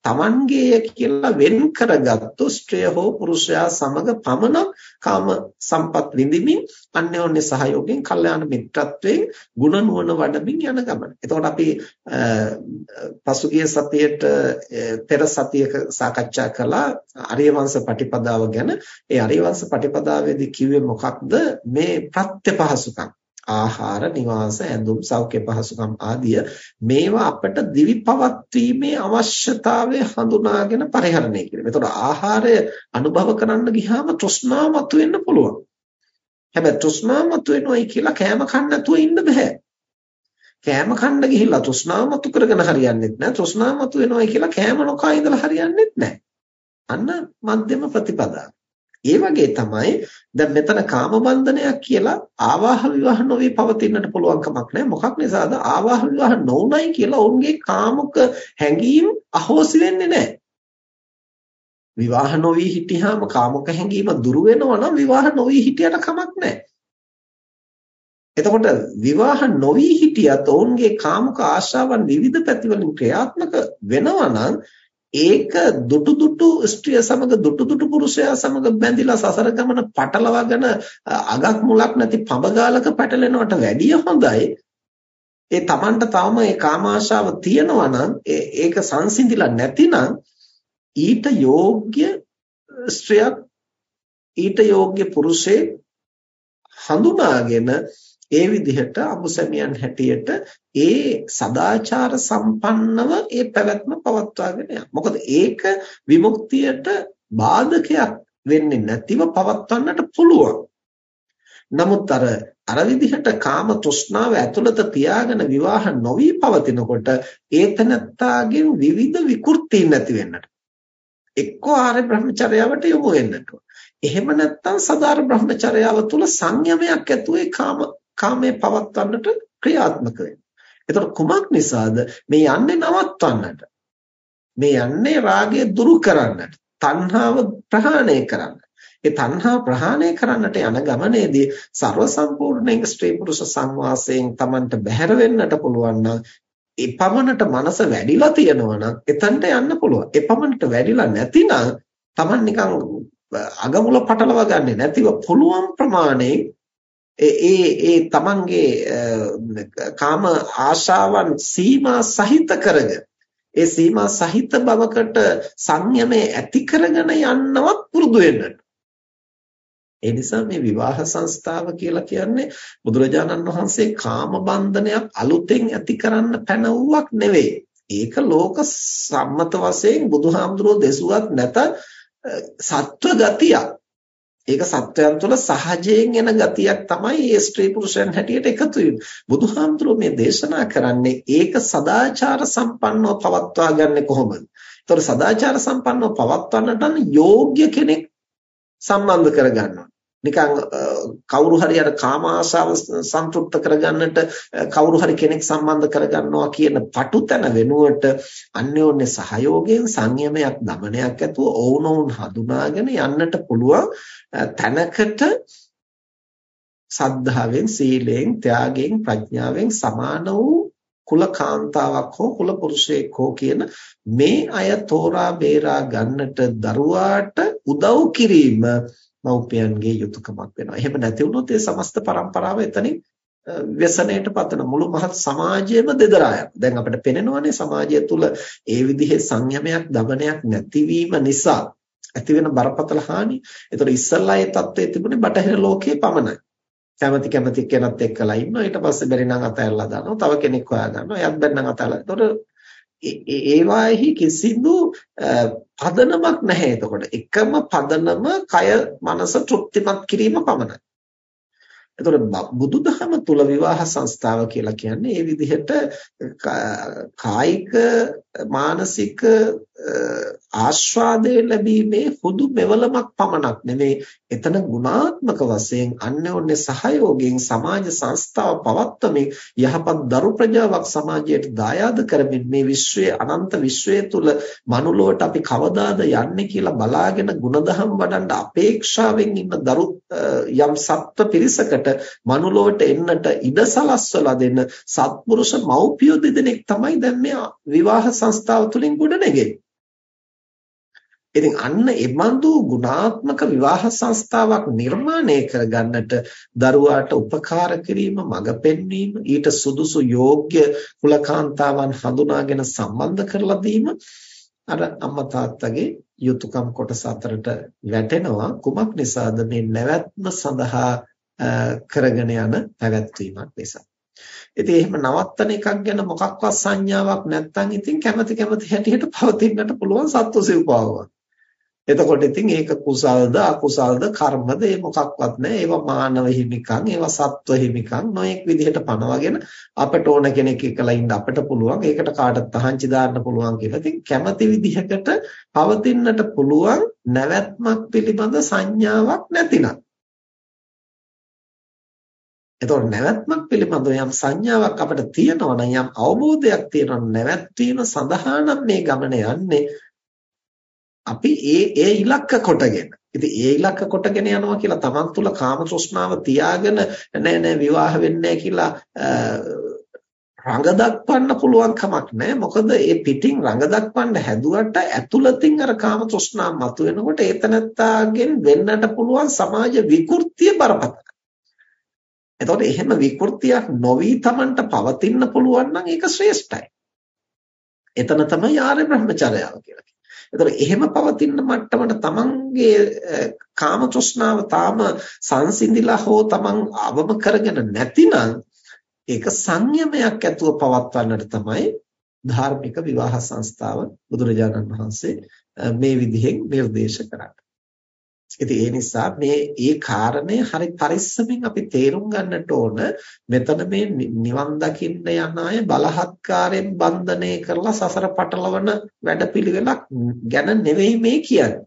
තමන්ගේ කියලා වෙන් කරගත්තු ස්ත්‍රිය හෝ පුරුෂයා සමග පමණක් කාම සම්පත් විඳිමින් අන්‍යෝන්‍ය සහයෝගයෙන් කල්යාණ මිත්‍රත්වයෙන් ගුණ නුවණ වඩමින් යන ගමන. එතකොට අපි පසුගිය සතියේට පෙර සතියක සාකච්ඡා කළා ආර්ය වංශ පටිපදාව ගැන. ඒ ආර්ය වංශ පටිපදාවේදී කිව්වේ මොකක්ද? මේ ප්‍රත්‍ය පහසුකම්. ආහාර නිවාස ඇඳුම් සෞඛ්‍ය පහසුකම් ආදිය මේවා අපට දිවි පවත්වීමේ අවශ්‍යතාවය හඳුනාගෙන පරිහරණය කිරීම. ඒතකොට ආහාරය අනුභව කරන්න ගියාම තෘෂ්ණාව මතුවෙන්න පුළුවන්. හැබැයි තෘෂ්ණාව මතුවෙනවයි කියලා කෑම කන්න නැතුව ඉන්න බෑ. කෑම කන්න ගිහිල්ලා තෘෂ්ණාව මතු කරගෙන හරියන්නේත් නැහැ. තෘෂ්ණාව මතුවෙනවයි කියලා කෑම නොකා ඉඳලා හරියන්නේත් නැහැ. අන්න මධ්‍යම ප්‍රතිපදාව. ඒ වගේ තමයි දැන් මෙතන කාම බන්ධනයක් කියලා ආවාහ විවාහ නොවි පවතින්නට පුළුවන් කමක් නැහැ. මොකක් නිසාද? ආවාහ විවාහ නොඋනයි කියලා ඔවුන්ගේ කාමක හැඟීම් අහෝසි වෙන්නේ නැහැ. විවාහ නොවි හිටියාම කාමක හැඟීම දුරු වෙනවා නම් විවාහ නොවි හිටියට කමක් නැහැ. එතකොට විවාහ නොවි හිටියත් ඔවුන්ගේ කාමක ආශාවන් විවිධ පැතිවලින් ක්‍රියාත්මක වෙනවා නම් ඒක දුටු දුටු ස්ත්‍රිය සමග දුටු දුටු පුරුෂයා සමග බැඳිලා සසර ගමන පටලවාගෙන අගක් මුලක් නැති පඹගාලක පැටලෙනවට වැඩිය හොඳයි. ඒ Tamanට තවම ඒ කාමාශාව තියෙනවා නම් ඒක සංසිඳිලා නැතිනම් ඊට යෝග්‍ය ස්ත්‍රියක් ඊට යෝග්‍ය පුරුෂයෙක් හඳුනාගෙන ඒ විදිහට අමුසැමියන් හැටියට ඒ සදාචාර සම්පන්නව ඒ පැවැත්ම පවත්වාගෙන යනවා. මොකද ඒක විමුක්තියට බාධකයක් වෙන්නේ නැතිව පවත්වන්නට පුළුවන්. නමුත් අර අර විදිහට කාම තෘෂ්ණාව ඇතුළත තියාගෙන විවාහ නොවි පවතිනකොට ඒතනත්තාගෙන් විවිධ විකෘතීන් නැති වෙන්නට එක්කෝ ආර්ය බ්‍රහ්මචර්යාවට යොමු වෙන්නට එහෙම නැත්නම් සදාර බ්‍රහ්මචර්යාව තුල සංයමයක් ඇතුවේ කාම කාමයේ පවත්වන්නට ක්‍රියාත්මක වෙනවා. එතකොට කුමක් නිසාද මේ යන්නේ නවත්වන්නට? මේ යන්නේ රාගය දුරු කරන්නට, තණ්හාව ප්‍රහාණය කරන්නට. ඒ තණ්හා ප්‍රහාණය කරන්නට යන ගමනේදී ਸਰව සම්පූර්ණයෙන් ස්ත්‍රී පුරුෂ සංවාසයෙන් Tamanට බැහැර වෙන්නට පුළුවන් නම් ඒ පමණට මනස වැඩිලා තියෙනවා නම් එතනට යන්න පුළුවන්. ඒ පමණට වැඩිලා නැතිනම් Taman නිකන් අගමුල පටලවා ගන්නේ නැතිව පුළුවන් ප්‍රමාණයෙන් ඒ ඒ තමන්ගේ කාම ආශාවන් සීමා සහිත කරගෙන ඒ සීමා සහිත බවකට සංයමයේ ඇති කරගෙන යන්නවත් පුරුදු වෙන්නට. ඒ නිසා මේ විවාහ සංස්ථාව කියලා කියන්නේ බුදුරජාණන් වහන්සේ කාම බන්ධනයක් අලුතෙන් ඇති කරන්න පැනවුවක් නෙවෙයි. ඒක ලෝක සම්මත වශයෙන් බුදුහාමුදුරෝ දෙසුවත් නැත සත්ව ගතියක්. ඒක සත්වයන් තුළ සහජයෙන් එන ගතියක් තමයි මේ ස්ත්‍රී පුරුෂයන් හැටියට එකතු වෙන්නේ. බුදුහාමුදුරුවෝ මේ දේශනා කරන්නේ ඒක සදාචාර සම්පන්නව පවත්වා ගන්න කොහොමද? ඒතකොට සදාචාර සම්පන්නව පවත්වන්නට යෝග්‍ය කෙනෙක් සම්බන්ධ කරගන්නවා. නිකන් කවුරු හරි අර කාම ආශාව සන්තුෂ්ත කරගන්නට කවුරු හරි කෙනෙක් සම්බන්ධ කරගන්නවා කියන පටුතන වෙනුවට අන්‍යෝන්‍ය සහයෝගයෙන් සංයමයක් දමනයක් ඇතුව ඔවුනොවුන් හඳුනාගෙන යන්නට පුළුවන් තැනකට සද්ධාවෙන් සීලයෙන් ත්‍යාගයෙන් ප්‍රඥාවෙන් සමාන වූ කුල කාන්තාවක් හෝ කුල පුරුෂයෙක් හෝ කියන මේ අය තෝරා බේරා ගන්නට දරුවාට උදව් කිරීම මව්පියන්ගේ යුතුයකමක් වෙනවා. එහෙම නැති වුණොත් ඒ සමස්ත પરම්පරාව එතනින් ව්‍යසනයට පතන මුළු මහත් සමාජයේම දෙදරා යන. දැන් අපිට පේනවානේ සමාජය තුල ඒ විදිහේ සංයමයක්, දමනයක් නැතිවීම නිසා ඇතිවෙන බරපතල හානි. ඒතර ඉස්සල්ලා ඒ தත්ත්වයේ තිබුණේ බටහිර ලෝකයේ පමණයි. කැමති කැමති කෙනත් එක්කලා ඉන්නවා. ඊට පස්සේ බැරි නම් අතහැරලා දානවා. තව කෙනෙක් හොයා ගන්නවා. එයාත් බැරි නම් අතහැරලා. ඒතර ඒවාෙහි කිසිදු පදනමක් නැහැ එතකොට එකම පදනම කය මනස තෘප්තිමත් කිරීම පමණයි. එතකොට බුදුදහම තුල විවාහ සංස්ථාව කියලා කියන්නේ ඒ විදිහට කායික මානසික ආස්වාදය ලැබීමේ හුදු මෙවලමක් පමණක් නෙමෙයි එතන ගුණාත්මක වශයෙන් අන්‍යෝන්‍ය සහයෝගයෙන් සමාජ සංස්ථාව පවත්වමින් යහපත් දරු ප්‍රජාවක් සමාජයට දායාද කරමින් මේ විශ්වයේ අනන්ත විශ්වය තුල මනුලොවට අපි කවදාද යන්නේ කියලා බලාගෙන ගුණධම් වඩන්න අපේක්ෂාවෙන් ඉන්න දරු යම් සත්ව පිරිසකට මනුලොවට එන්නට ඉඩ සලස්වලා දෙන්න සත්පුරුෂ මව්පියෝ දෙදෙනෙක් තමයි දැන් මේ විවාහ සංස්ථාව තුලින් ගොඩනගෙන්නේ ඉතින් අන්න ඒ බඳු ගුණාත්මක විවාහ සංස්ථාවක් නිර්මාණය කරගන්නට දරුවාට උපකාර කිරීම මඟ පෙන්වීම ඊට සුදුසු යෝග්‍ය කුලකාන්තාවන් හඳුනාගෙන සම්බන්ධ කරලා දීම අර අම්මා තාත්තගේ යුතුයකම් කොටස අතරට වැටෙනවා. කුමක් නිසාද? මේ නැවැත්ම සඳහා කරගෙන යන පැවැත්වීමක් නිසා. ඉතින් එහෙම නවත්තන එකක් ගැන මොකක්වත් සංඥාවක් නැත්නම් ඉතින් කැමැති කැමැති හැටියට පවතින්නට පුළුවන් සත්ව සිව්පාවක්. එතකොට ඉතින් ඒක කුසල්ද අකුසල්ද කර්මද ඒ මොකක්වත් නැහැ. ඒවා මානව හිමිකම්, ඒවා සත්ව හිමිකම් නොඑක් විදිහට පනවගෙන අපට ඕන කෙනෙක් එකලා ඉන්න අපිට පුළුවන්. ඒකට කාටත් තහංචි දාන්න පුළුවන් කියලා. ඉතින් කැමැති විදිහකට පවතින්නට පුළුවන් නැවැත්මක් පිළිබඳ සංඥාවක් නැතිනම්. එතකොට නැවැත්මක් පිළිබඳව යම් සංඥාවක් අපිට තියෙනවා නම් යම් අවබෝධයක් තියෙනවා නැවැත්වීම සඳහා නම් මේ ගමන යන්නේ අපි ඒ ඒ ඉලක්ක කොටගෙන ඉතින් ඒ ඉලක්ක කොටගෙන යනවා කියලා Taman තුල කාම තෘෂ්ණාව තියාගෙන නෑ නෑ විවාහ වෙන්නේ කියලා රඟ දක්වන්න පුළුවන් කමක් නැහැ මොකද ඒ පිටින් රඟ දක්වන්න හැදුවට ඇතුළතින් අර කාම තෘෂ්ණාව මතුවෙනකොට ඒතනත්තාගෙන් වෙන්නට පුළුවන් සමාජ විකෘතිය බරපතලයි. එතකොට එහෙම විකෘතියක් නොවි Tamanට පවතින්න පුළුවන් නම් ඒක ශ්‍රේෂ්ඨයි. එතන තමයි ආර්ය බ්‍රහ්මචර්යාව කියලා ඒතර එහෙම පවතින මට්ටමට තමන්ගේ කාම තෘෂ්ණාව තාම සංසිඳිලා හෝ තමන් අවම කරගෙන නැතිනම් ඒක සංයමයක් ඇතුව පවත්වන්නට තමයි ධාර්මික විවාහ සංස්ථාව බුදුරජාණන් වහන්සේ මේ විදිහෙන් නිර්දේශ කරන්නේ. ඉතින් ඒ නිසා මේ ඒ කාරණය හරි පරිස්සමින් අපි තේරුම් ගන්නට ඕන මෙතන මේ නිවන් දකින්න යන අය බලහත්කාරයෙන් බන්ධනය කරලා සසර පටලවන වැඩපිළිවෙලක් ගැන නෙවෙයි මේ කියන්නේ.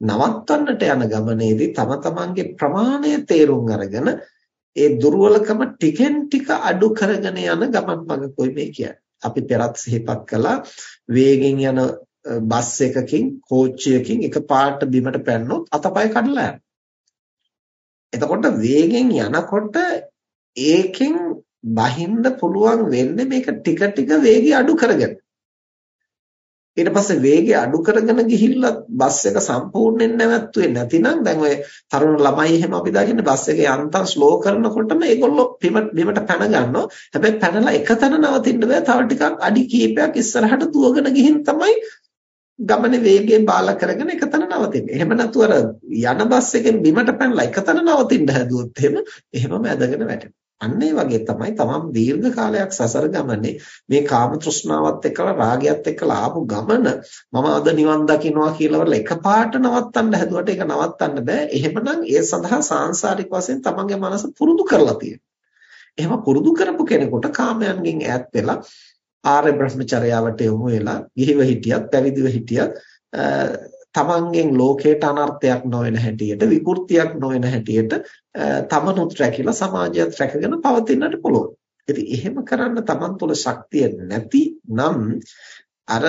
නවත්වන්නට යන ගමනේදී තම තමන්ගේ ප්‍රමාණය තේරුම් අරගෙන ඒ දුර්වලකම ටිකෙන් ටික අඩු කරගෙන යන ගමන් මඟ කොයි මේ කියන්නේ. අපි පෙරත් සිහිපත් කළා වේගෙන් යන බස් එකකින් කෝච්චියකින් එකපාරට බිමට පැන්නොත් අතපය කඩලා යනවා. එතකොට වේගෙන් යනකොට ඒකෙන් බහින්න පුළුවන් වෙන්නේ මේක ටික ටික වේගය අඩු කරගෙන. ඊට පස්සේ වේගය අඩු කරගෙන ගිහිල්ලා බස් එක සම්පූර්ණයෙන් නැවැත්තුවේ නැතිනම් දැන් ඔය තරුණ ළමයි එහෙම අපි දකින්නේ බස් එක යන්තම් ස්ලෝ කරනකොටම ඒගොල්ලෝ බිමට පැන ගන්නවා. හැබැයි පැනලා එකතැන නවතින්න බෑ. තව ටිකක් අඩි කීපයක් ඉස්සරහට දුවගෙන ගිහින් තමයි ගමනේ වේගය බාල කරගෙන එකතන නවතින්න. එහෙම නැතු අර යන බස් එකෙන් බිමට පැනලා එකතන නවතින්න හැදුවොත් එහෙම එහෙමම ඇදගෙන වැටෙනවා. අන්න ඒ වගේ තමයි තමන් දීර්ඝ කාලයක් සසර ගමනේ මේ කාම තෘෂ්ණාවත් එක්කලා රාගයත් එක්කලා ආපු ගමන මම අද නිවන් දකින්නවා කියලා වල එකපාරට නවත්තන්න හැදුවට ඒක නවත්තන්න බෑ. එහෙමනම් ඒ සඳහා සාංශාරික වශයෙන් තමන්ගේ මනස පුරුදු කරලා තියෙනවා. එහෙම පුරුදු කරපු කෙනෙකුට කාමයන්ගෙන් ඈත් වෙලා ආර්ය බ්‍රහ්මචර්යාවට යොමු වෙලා ගිහිව හිටියත් පැවිදිව හිටියත් තමන්ගෙන් ලෝකයට අනර්ථයක් නොවන හැටියට විකෘතියක් නොවන හැටියට තමනුත් රැකිලා සමාජයත් රැකගෙන පවතින්නට පුළුවන්. ඉතින් එහෙම කරන්න තමන් තුළ ශක්තිය නැති නම් අර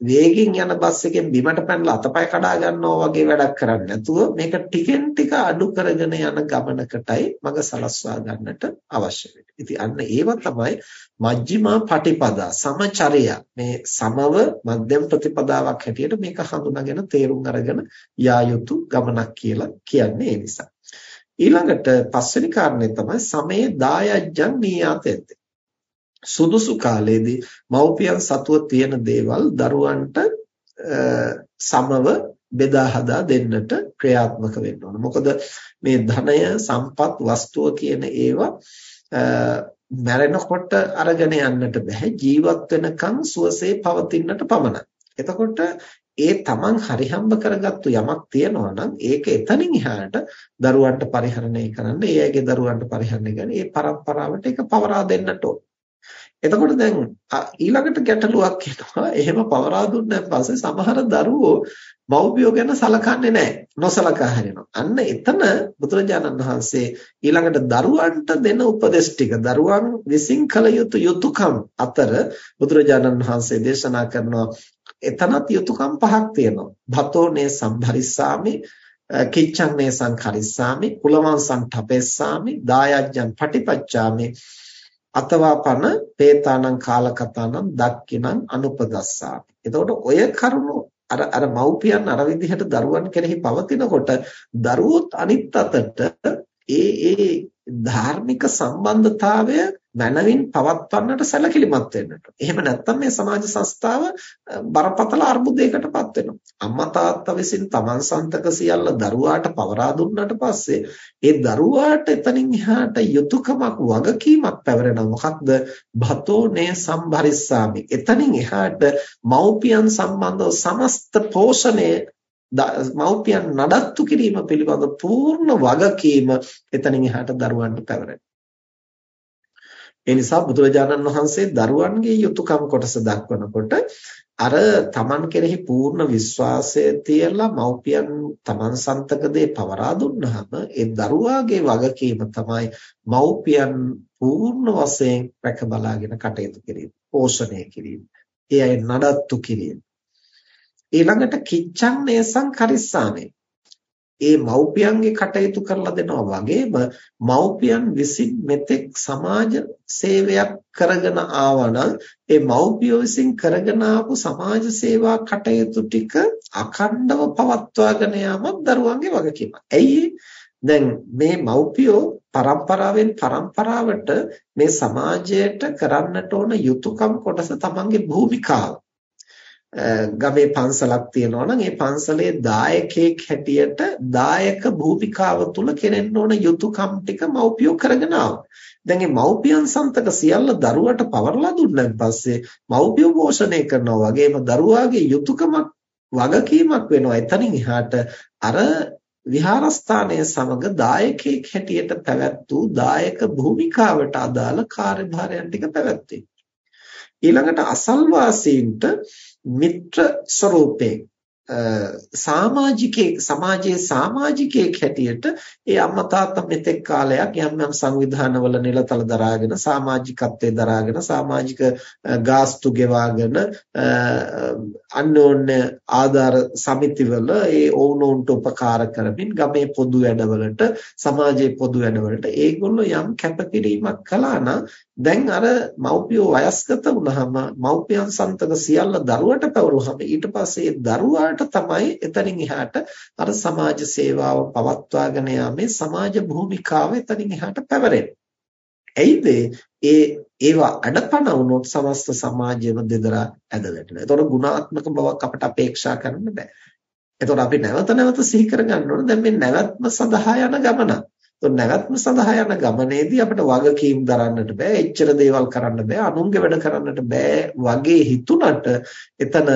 වේගෙන් යන බස් එකෙන් බිමට පැනලා අතපය කඩා ගන්නවා වගේ වැඩක් කරන්නේ නැතුව මේක ටිකෙන් ටික අඩු කරගෙන යන ගමනකටයි මඟ සලස්වා ගන්නට අවශ්‍ය වෙන්නේ. ඉතින් අන්න ඒව තමයි මජ්ක්‍ධිමා පටිපදා සමචරය මේ සමව මධ්‍යම ප්‍රතිපදාවක් හැටියට මේක හඳුනාගෙන තේරුම් අරගෙන යා යුතු ගමනක් කියලා කියන්නේ ඒ නිසා. ඊළඟට පස්වෙනි කාරණේ තමයි සමේ දායජ්ජං නීයාතෙත්තේ සුදුසු කාලයේදී මව්පියන් සතුව තියෙන දේවල් දරුවන්ට සමව බෙදා හදා දෙන්නට ක්‍රියාත්මක වෙන්න ඕන. මොකද මේ ධනය, සම්පත්, වස්තුව කියන ඒවා මැරෙනකොට අරගෙන යන්නට බෑ. ජීවත් වෙනකන් සුවසේ පවතින්නට පමණයි. එතකොට ඒ තමන් හරිහම්බ කරගත්තු යමක් තියෙනවා නම් ඒක එතනින් එහාට දරුවන්ට පරිහරණය කරන්න, ඒ අයගේ දරුවන්ට පරිහරණය කරන්න, ඒ પરම්පරාවට ඒක පවරා දෙන්නට ඕන. එතකොට දැන් ඊළඟට ගැටලුවක් එනවා. එහෙම පවරා දුන්නාන් පස්සේ සමහර දරුවෝ මව්පියෝ ගැන සලකන්නේ නැහැ. නොසලකා හරිනවා. අන්න එතන බුදුරජාණන් වහන්සේ ඊළඟට දරුවන්ට දෙන උපදෙස් ටික දරුවන් විසින් කළ යුතු යුතුයකම් අතර බුදුරජාණන් වහන්සේ දේශනා කරනවා එතනත් යුතුයකම් පහක් තියෙනවා. භතෝනේ සම්භරිස්සාමි කිච්ඡන්නේ සංඛරිස්සාමි කුලවංසං ඨපෙස්සාමි දායජ්ජං පටිපච්චාමි අතවා පන පේතානං කාලකතානං දක්කිනං අනුපදස්සාමි. එතකොට ඔය කරුණු අර අර මව්පියන් අර විදිහට දරුවන් කෙරෙහි පවතිනකොට දරුවොත් අනිත් අතට ඒ ඒ ධාර්මික සම්බන්ධතාවය මනවින් පවත්වන්නට සැලකිලිමත් වෙන්නට. එහෙම නැත්නම් මේ සමාජ සංස්ථාව බරපතල අර්බුදයකටපත් වෙනවා. අම්මා තාත්තා විසින් තමන් සන්තක සියල්ල දරුවාට පවරා දුන්නාට පස්සේ ඒ දරුවාට එතනින් එහාට යුතුයකමක් වගකීමක් පැවරෙනවා. මොකක්ද? භතෝනේ සම්භරිස්සාමි. එතනින් එහාට මව්පියන් සම්බන්ධව සමස්ත පෝෂණය මව්පියන් නඩත්තු කිරීම පිළිබඳ පූර්ණ වගකීම එතනින් එහාට දරුවන්ට පැවරෙනවා. ඒ නිසා බුදුරජාණන් වහන්සේ දරුවන්ගේ යුතුයකම් කොටස දක්වනකොට අර තමන් කෙරෙහි පූර්ණ විශ්වාසය තියලා මව්පියන් තමන් සන්තක දේ පවරා දුන්නාම ඒ දරුවාගේ වගකීම තමයි මව්පියන් පූර්ණ වශයෙන් රැක බලාගෙන කටයුතු කිරීම, පෝෂණය කිරීම, ඒ අය නඩත්තු කිරීම. ඊළඟට කිච්ඡං නේසං කරිස්සානේ ඒ මව්පියන්ගේ කටයුතු කරලා දෙනවා වගේම මව්පියන් විසින් මෙතෙක් සමාජ සේවයක් කරගෙන ආවනම් ඒ මව්පියෝ විසින් කරගෙන ආපු සමාජ සේවා කටයුතු ටික අඛණ්ඩව පවත්වාගෙන යාමත් දරුවන්ගේ වගකීමක්. ඇයි දැන් මේ මව්පියෝ පරම්පරාවෙන් පරම්පරාවට මේ සමාජයට කරන්නට ඕන යුතුයකම් කොටස තමන්ගේ භූමිකාව ගමේ පන්සලක් තියෙනවා නම් ඒ පන්සලේ දායකයෙක් හැටියට දායක භූමිකාව තුල කෙරෙන්න ඕන යුතුයකම් ටික මව්පියෝ කරගෙන ආවා. දැන් මේ මව්පියන් සන්තක සියල්ල දරුවට පවර්ලා දුන්නාන් පස්සේ මව්පියෝ පෝෂණය කරනවා වගේම දරුවාගේ යුතුයකමක් වගකීමක් වෙනවා. එතනින් එහාට අර විහාරස්ථානය සමග දායකයෙක් හැටියට පැවැත් වූ දායක භූමිකාවට අදාළ කාර්යභාරයන් ටික පැවැත්වේ. ඊළඟට අසල්වාසීන්ට මිත්‍ර ස්වરૂපේ සමාජිකේ සමාජයේ සමාජිකයෙක් හැටියට ඒ අම්මා තාත්තා මෙතෙක් කාලයක් යම් යම් සංවිධානවල නිලතල දරාගෙන සමාජිකත්වයේ දරාගෙන සමාජික ගාස්තු ගෙවාගෙන අන්‍යෝන්‍ය ආධාර සමිතිවල ඒ ඔවුනොන්ට උපකාර කරමින් ගමේ පොදු වැඩවලට සමාජයේ පොදු වැඩවලට ඒගොල්ලෝ යම් කැපකිරීමක් කළා නම් දැන් අර මව්පියෝ වයස්ගත වුණාම මව්පියන් සන්තක සියල්ල දරුවට පැවරුවහම ඊට පස්සේ දරුවාට තමයි එතනින් එහාට අර සමාජ සේවාව පවත්වාගෙන යාමේ සමාජ භූමිකාව එතනින් එහාට පැවරෙන්නේ. ඇයිද ඒ ඒවා අඩපණ වුණොත් සමස්ත සමාජයම දෙදරා ඇද වැටෙනවා. ඒතකොට ගුණාත්මක බවක් අපට අපේක්ෂා කරන්න බෑ. ඒතකොට අපි නැවත නැවත සිහි කරගන්න ඕන දැන් මේ නැවැත්ම සඳහා යන ගමන. ඒතකොට නැවැත්ම සඳහා යන ගමනේදී අපිට වගකීම් දරන්නට බෑ. එච්චර දේවල් කරන්න බෑ. අනුන්ගේ වැඩ කරන්නට බෑ වගේ හිතුණට එතන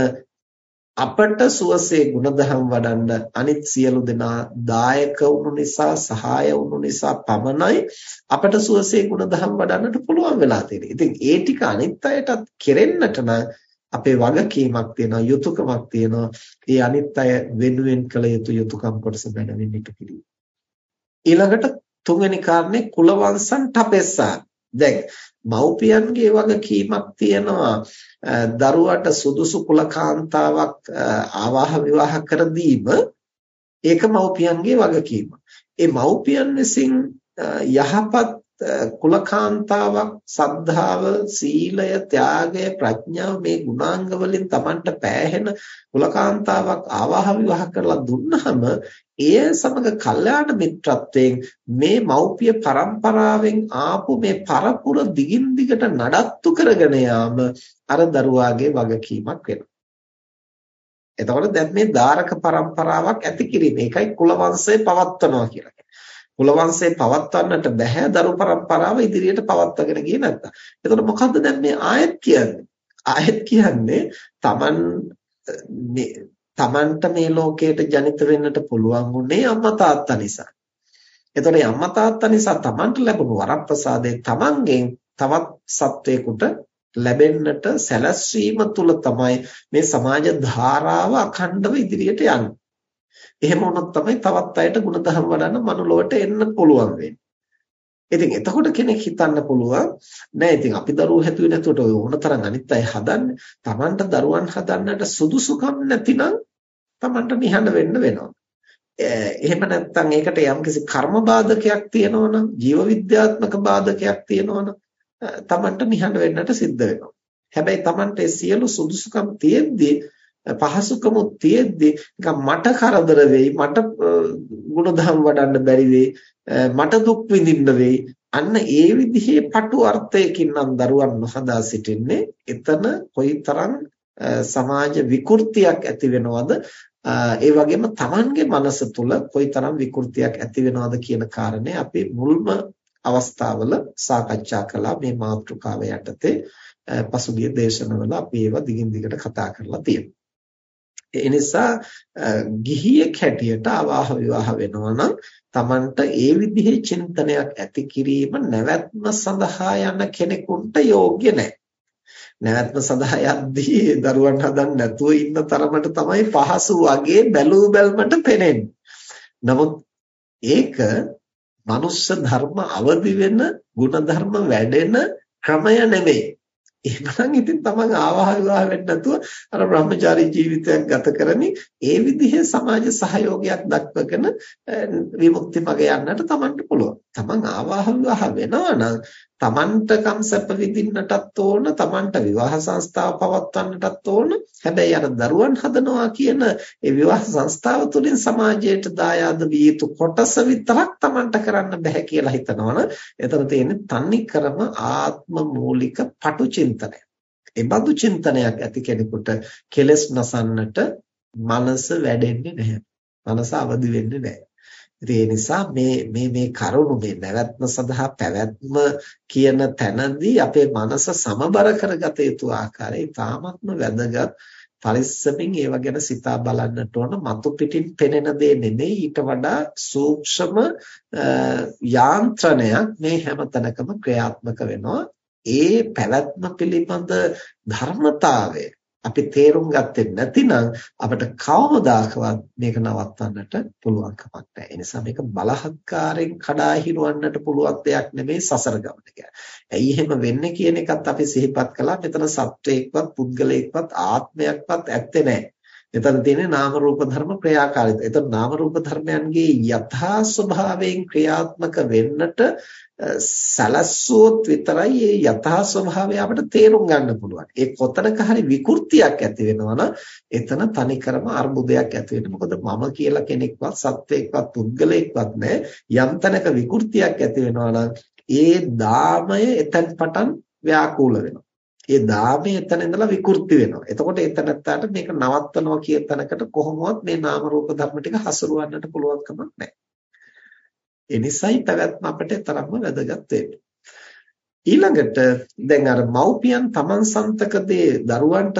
අපට සුවසේ ගුණධම් වඩන්න අනිත් සියලු දෙනා දායක වුණු නිසා සහාය වුණු නිසා පමණයි අපට සුවසේ ගුණධම් වඩන්නට පුළුවන් වෙලා තියෙන්නේ. ඉතින් ඒ ටික අනිත් අයටත් කෙරෙන්නට නම් අපේ වගකීමක් තියෙනවා යුතුයකමක් තියෙනවා. ඒ අනිත් අය වෙනුවෙන් කළ යුතු යුතුයකම් කොටස බැලවෙන්නට පිළි. ඊළඟට තුන්වෙනි කාරණේ කුලවංශන් තපෙස්සා. දැන් මව්පියන්ගේ වගකීමක් තියෙනවා දරුවට සුදුසු කුලකාන්තාවක් ආවාහ විවාහ කර දීම ඒක මව්පියන්ගේ වගකීම. ඒ මව්පියන් විසින් යහපත් කුලකාන්තාවක් සද්ධාව සීලය ත්‍යාගය ප්‍රඥාව මේ ගුණාංග වලින් Tamanට පෑහෙන කුලකාන්තාවක් ආවාහ විවාහ කරලා දුන්නහම එය සමග කල්යාණ මිත්‍රත්වයෙන් මේ මෞපිය පරම්පරාවෙන් ආපු මේ පරපුර දිගින් දිගට නඩත්තු කරගෙන යාම අර දරුවාගේ වගකීමක් වෙනවා. එතකොට දැන් මේ ධාරක පරම්පරාවක් ඇති කිරීම. ඒකයි කුල වංශය පවත්වනවා කියලා. කුල වංශය පවත්වන්නට බෑ දරු પરම්පරාව ඉදිරියට පවත්වාගෙන ගියේ නැත්තම්. එතකොට මොකද්ද දැන් මේ ආයත් කියන්නේ? ආයත් කියන්නේ Taman මේ Tamanට මේ ලෝකයට ජනිත වෙන්නට පුළුවන් උනේ අම්මා තාත්තා නිසා. එතකොට අම්මා තාත්තා නිසා Tamanට ලැබුණු වරප්‍රසාදේ Tamanගෙන් තවත් සත්වයකට ලැබෙන්නට සැලැස්වීම තුල තමයි මේ සමාජ ධාරාව අඛණ්ඩව ඉදිරියට යන්නේ. එහෙම වුණොත් තමයි තවත් අයට ಗುಣධර්ම වඩන්න මනුලොවට එන්න පුළුවන් වෙන්නේ. ඉතින් එතකොට කෙනෙක් හිතන්න පුළුවන් නෑ ඉතින් අපි දරුවෝ හැදුවේ නැතුවට ඔය ඕන තරම් අනිත් අය හදන්නේ. Tamanට දරුවන් හදන්නට සුදුසුකම් නැතිනම් Tamanට නිහඬ වෙන්න වෙනවා. එහෙම නැත්නම් ඒකට යම්කිසි කර්ම බාධකයක් තියෙනවනම් ජීව විද්‍යාත්මක බාධකයක් තියෙනවනම් Tamanට නිහඬ වෙන්නට සිද්ධ වෙනවා. හැබැයි Tamanට සියලු සුදුසුකම් තියෙද්දී පහසුකමුත් තියෙද්දී නිකන් මට කරදර වෙයි මට ගුණධම් වඩන්න බැරි වෙයි මට දුක් විඳින්න වෙයි. අන්න ඒ විදිහේ පටු අර්ථයකින් නම් දරුවන් නොහදා සිටින්නේ එතන කොයිතරම් සමාජ විකෘතියක් ඇති වෙනවද? ඒ වගේම Tamanගේ මනස තුල කොයිතරම් විකෘතියක් ඇති වෙනවද කියන කාරණේ අපි මුල්ම අවස්ථාවල සාකච්ඡා කළා මේ මාතෘකාව යටතේ. පසුගිය දේශනවල අපි ඒවා දිගින් දිගට කතා කරලා තියෙනවා. ඒ නිසා ගිහියෙක් හැටියට අවාහ විවාහ වෙනවා නම් Tamanට ඒ විදිහේ චින්තනයක් ඇති කිරීම නැවැත්ම සඳහා යන කෙනෙකුට යෝග්‍ය නැහැ. නැවැත්ම සඳහා යද්දී දරුවන් හදන්න නැතුව ඉන්න තරමට තමයි පහසු වගේ බැලූ බැල්මට පෙනෙන්නේ. නමුත් ඒක මනුෂ්‍ය ධර්ම අවදි වෙන, ಗುಣධර්ම වැඩෙන ක්‍රමය නෙමෙයි. එහෙනම් ඉතින් තමන් ආවාහ විවාහ වෙන්නේ නැතුව අර බ්‍රහ්මචාරී ජීවිතයක් ගත කරමින් ඒ විදිහේ සමාජ සහයෝගයක් දක්වගෙන විමුක්ති මඟ යන්නට තමන්ට පුළුවන්. තමන් ආවාහ විවාහ වෙනවා නම් තමන්ට කම්සප්ප විඳින්නටත් ඕන තමන්ට විවාහ සංස්ථාව පවත්වන්නටත් ඕන හැබැයි අර දරුවන් හදනවා කියන ඒ විවාහ සංස්ථාව තුළින් සමාජයට දායාද විය යුතු කොටස විතරක් තමන්ට කරන්න බෑ කියලා හිතනවනම් එතන තියෙන්නේ තනිකරම ආත්ම මූලික පටු චින්තනය. ඒ බඳු චින්තනයක් ඇති කෙනෙකුට කෙලස් නසන්නට මනස වැඩෙන්නේ නැහැ. මනස අවදි වෙන්නේ නැහැ. ඉතින් ඒ නිසා මේ මේ මේ කරුණු මේ නැවැත්ම සඳහා පැවැත්ම කියන තැනදී අපේ මනස සමබර කරගත යුතු ආකාරය තාමත්ම වැදගත්. පරිස්සමින් ඒව ගැන සිතා බලන්නට ඕන. මතු පිටින් පෙනෙන දේ නෙමෙයි. ඊට වඩා සූක්ෂම යාන්ත්‍රණයක් මේ හැමතැනකම ක්‍රියාත්මක වෙනවා. ඒ පැවැත්ම පිළිබඳ ධර්මතාවය අපි තේරුම් ගත්තේ නැතිනම් අපිට කවමදාකවත් මේක නවත්තන්නට පුළුවන් කමක් නැහැ. ඒ නිසා මේක බලහත්කාරයෙන් කඩා හිරවන්නට පුළුවන් දෙයක් නෙමෙයි සසර ගමන කියන්නේ. ඇයි එහෙම වෙන්නේ කියන එකත් අපි සිහිපත් කළා. මෙතන සත්වයක්වත් පුද්ගලයෙක්වත් ආත්මයක්වත් ඇත්තේ නැහැ. එතන තියෙන්නේ නාම රූප ධර්ම ක්‍රියාකාරීත්වය. එතන නාම රූප ධර්මයන්ගේ යථා ස්වභාවයෙන් ක්‍රියාත්මක වෙන්නට සලස්සුවොත් විතරයි මේ යථා ස්වභාවය අපිට තේරුම් ගන්න පුළුවන්. ඒ කොතනක හරි විකෘතියක් ඇති වෙනවා නම් එතන තනිකරම අර්බුදයක් ඇති වෙනවා. මොකද මම කියලා කෙනෙක්වත් සත්වයක්වත් පුද්ගලයෙක්වත් නැහැ. යම් තැනක විකෘතියක් ඇති වෙනවා නම් ඒ දාමය එතෙන් පටන් ව්‍යාකූල වෙනවා. ඒ දාමය එතන ඉඳලා විකෘති වෙනවා. එතකොට එතනත්තාට මේක නවත්තනවා කියන තැනකට කොහොමවත් මේ නාම රූප ධර්ම ටික හසුරවන්නට පුළුවන් කමක් නැහැ. ඒ නිසයි පැවැත්ම අපිට තරම්ම වැදගත් ඊළඟට දැන් අර මව්පියන් Taman සන්තකදී දරුවන්ට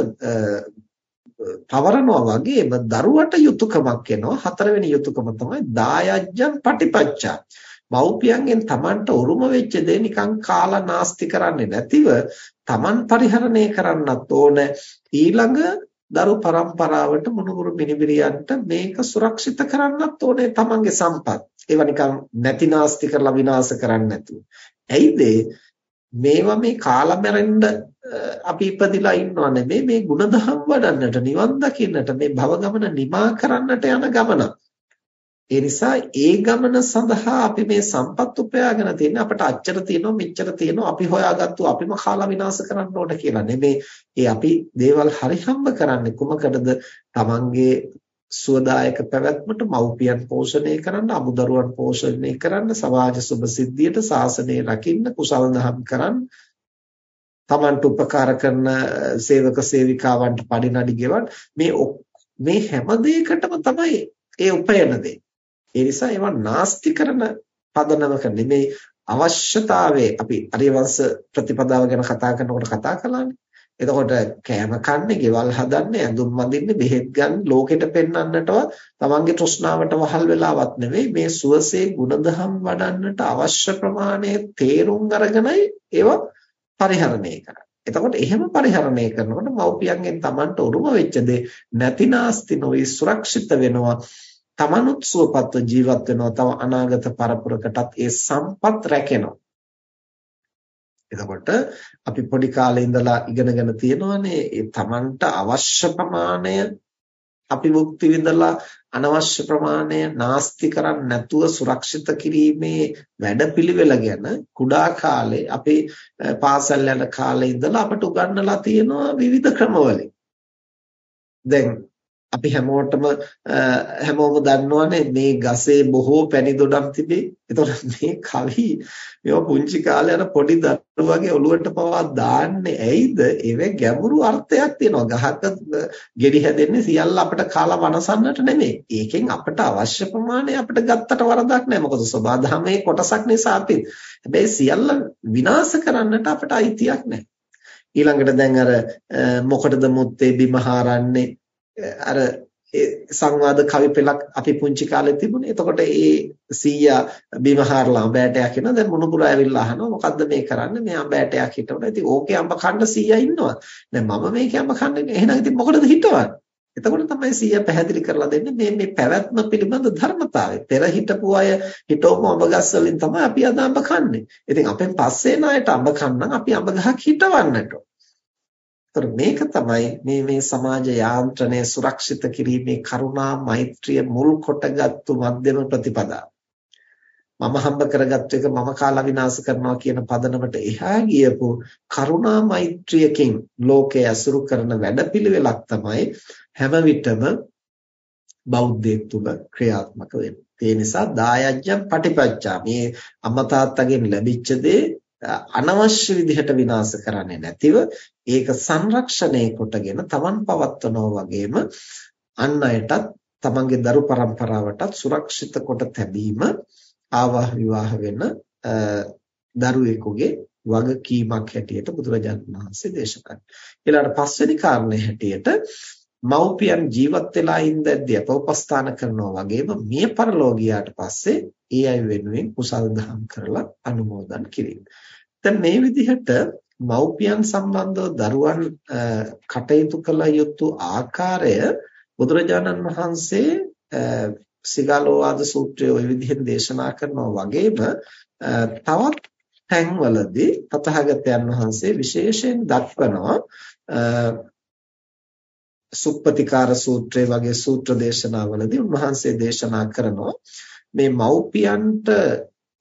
පවරනවා වගේම දරුවට යුතුයකමක් එනවා. හතරවෙනි යුතුයකම තමයි දායජ්ජන් පටිපච්චා. මව්පියන්ගෙන් Tamanට උරුම වෙච්ච දේ නිකන් කාලා නාස්ති කරන්නේ නැතිව Taman පරිහරණය කරන්නත් ඕන. ඊළඟ දරු පරම්පරාවට මුණුබුරු මිනිබිරියන්ට මේක සුරක්ෂිත කරන්නත් ඕනේ Tamanගේ සම්පත් ඒවා නිකන් නැති නාස්ති කරලා විනාශ කරන්නේ නැතුව. ඇයිද මේවා මේ කාලා මැරෙන්න අපි ඉපදිලා ඉන්නව නෙමෙයි මේ ಗುಣධම් වඩන්නට නිවන් දකින්නට මේ භව ගමන නිමා කරන්නට යන ගමනක්. ඒ නිසා ඒ ගමන සඳහා අපි මේ සම්පත් උපයාගෙන තියෙන අපට අච්චර තියෙනවා මෙච්චර තියෙනවා අපි හොයාගත්තු අපිම කාලා විනාශ කරන්න ඕන කියලා නෙමෙයි. ඒ අපි දේවල් හරි හම්බ කරන්නේ කුමකටද? Tamange සුවදායක පැවැත්මට මව්පියන් පෝෂණය කරන්න, අමුදරුවන් පෝෂණය කරන්න, සමාජ සුබ සිද්ධියට සාසනය රකින්න, කුසල දහම් කරන්න, තමන්ට උපකාර කරන සේවක සේවිකාවන්ට පඩිනඩි ගෙවන්න මේ මේ හැම දෙයකටම තමයි ඒ උපයන දේ. ඒ නිසා ඒවා නාස්ති කරන පදනමක නෙමෙයි අවශ්‍යතාවයේ අපි අරියවංශ ප්‍රතිපදාව ගැන කතා කරනකොට කතා කළානේ. එතකොට කෑම කන්නේ, ගෙවල් හදන්නේ, ඇඳුම් මදින්නේ, බෙහෙත් ගන්න, ලෝකෙට පෙන්වන්නටවත් තමන්ගේ තෘෂ්ණාවට වහල් වෙලාවක් නෙවෙයි මේ සුවසේ ಗುಣධම් වඩන්නට අවශ්‍ය ප්‍රමාණය තේරුම් අරගෙනයි ඒවා පරිහරණය කරන්නේ. එතකොට එහෙම පරිහරණය කරනකොට මව්පියන්ගෙන් Tamanට උරුම වෙච්ච දේ නැතිනාස්ති නොවි සුරක්ෂිත වෙනවා. Tamanut සුවපත්ව ජීවත් වෙනවා. තව අනාගත පරපුරකටත් ඒ සම්පත් රැකෙනවා. එතකොට අපි පොඩි කාලේ ඉඳලා ඉගෙනගෙන තියෙනවානේ ඒ Tamanට අවශ්‍ය ප්‍රමාණය අපි මුක්ති විඳලා අනවශ්‍ය ප්‍රමාණය නාස්ති කරන්නේ නැතුව සුරක්ෂිත කිරීමේ වැඩපිළිවෙල ගැන කුඩා කාලේ අපි පාසල් යන කාලේ ඉඳලා අපට උගන්වලා තියෙනවා විවිධ ක්‍රමවලින්. දැන් අපි හැමෝටම හැමෝම දන්නවනේ මේ ගසේ බොහෝ පැණි දොඩම් තිබේ. ඒතකොට මේ කවි මේවා පුංචි කාලේ අර පොඩි දරුවගේ ඔළුවට පවා දාන්නේ ඇයිද? ඒවේ ගැඹුරු අර්ථයක් තියෙනවා. ගහක ගෙඩි හැදෙන්නේ සියල්ල අපිට කාලා වනසන්නට නෙමෙයි. ඒකෙන් අපිට අවශ්‍ය ප්‍රමාණය අපිට ගත්තට වරදක් නැහැ. මොකද සබාධමේ කොටසක් නිසා අපි. හැබැයි සියල්ල විනාශ කරන්නට අපිට අයිතියක් නැහැ. ඊළඟට දැන් අර මොකටද මුත්තේ බිම හාරන්නේ අර සංවාද කවි පෙළක් අපි පුංචි කාලේ තිබුණේ. එතකොට ඒ සීයා බිම හාරලා අඹ ඇටයක් එනවා. දැන් මුණුපුර ඇවිල්ලා අහනවා මොකද්ද මේ කරන්නේ? මේ අඹ ඇටයක් හිටවනවා. ඉතින් ඕකේ අඹ කන්න සීයා ඉන්නවා. දැන් මම මේකේ අඹ කන්නේ. එහෙනම් ඉතින් මොකටද හිටවන්නේ? එතකොට තමයි සීයා පැහැදිලි කරලා දෙන්නේ මේ මේ පැවැත්ම පිළිබඳ ධර්මතාවය. පෙර හිටපු අය හිටවපු අඹ ගස් වලින් තමයි අපි අද අඹ කන්නේ. ඉතින් අපෙන් පස්සේ නායට අඹ කන්නම් අපි අඹ ගහක් හිටවන්නට. ඒතර මේක තමයි මේ මේ සමාජ යාන්ත්‍රණය සුරක්ෂිත කිරීමේ කරුණා මෛත්‍රිය මුල් කොටගත්තු මධ්‍යම ප්‍රතිපදාව. මම හම්බ කරගත්තු එක මම කාලා විනාශ කරනවා කියන පදනමට එහා ගියපු කරුණා මෛත්‍රියකින් ලෝකය ඇසුරු කරන වැඩපිළිවෙලක් තමයි හැම විටම බෞද්ධයෙක් තුල ක්‍රියාත්මක වෙන්නේ. ඒ නිසා දායජ්ජම් පටිපච්චා මේ අම්මා තාත්තගෙන් ලැබිච්ච දේ අනවශ්‍ය විදිහට විනාශ කරන්නේ නැතිව ඒක සංරක්ෂණය කොටගෙන තමන් පවත්වනවා වගේම අන් අයටත් තමන්ගේ දරු પરම්පරාවටත් සුරක්ෂිත කොට තැබීම ආවාහ විවාහ වෙන දරුවෙකුගේ වගකීමක් හැටියට බුදුරජාණන් වහන්සේ දේශනා කළා. ඊළඟට පස්වෙනි කාරණේ හැටියට මව්පියන් ජීවත් වෙලා ඉඳද්දී අපෝපස්ථාන කරනවා වගේම මිය පරලෝකියාට පස්සේ ඒ අය වෙනුවෙන් කුසල් දහම් කරලා අනුමෝදන් කිරීම. දැන් මේ විදිහට මව්පියන් සම්බන්ධව දරුවන් කටයුතු කළ යුතු ආකාරය බුදුරජාණන් වහන්සේ සිගාලෝවාද සූත්‍රයේ ওই විදිහෙන් දේශනා කරනවා වගේම තවත් තැන්වලදී තථාගතයන් වහන්සේ විශේෂයෙන් දක්වනවා සුප්පතිකාර සූත්‍රය වගේ සූත්‍ර දේශනාවලදී උන්වහන්සේ දේශනා කරනවා මේ මව්පියන්ට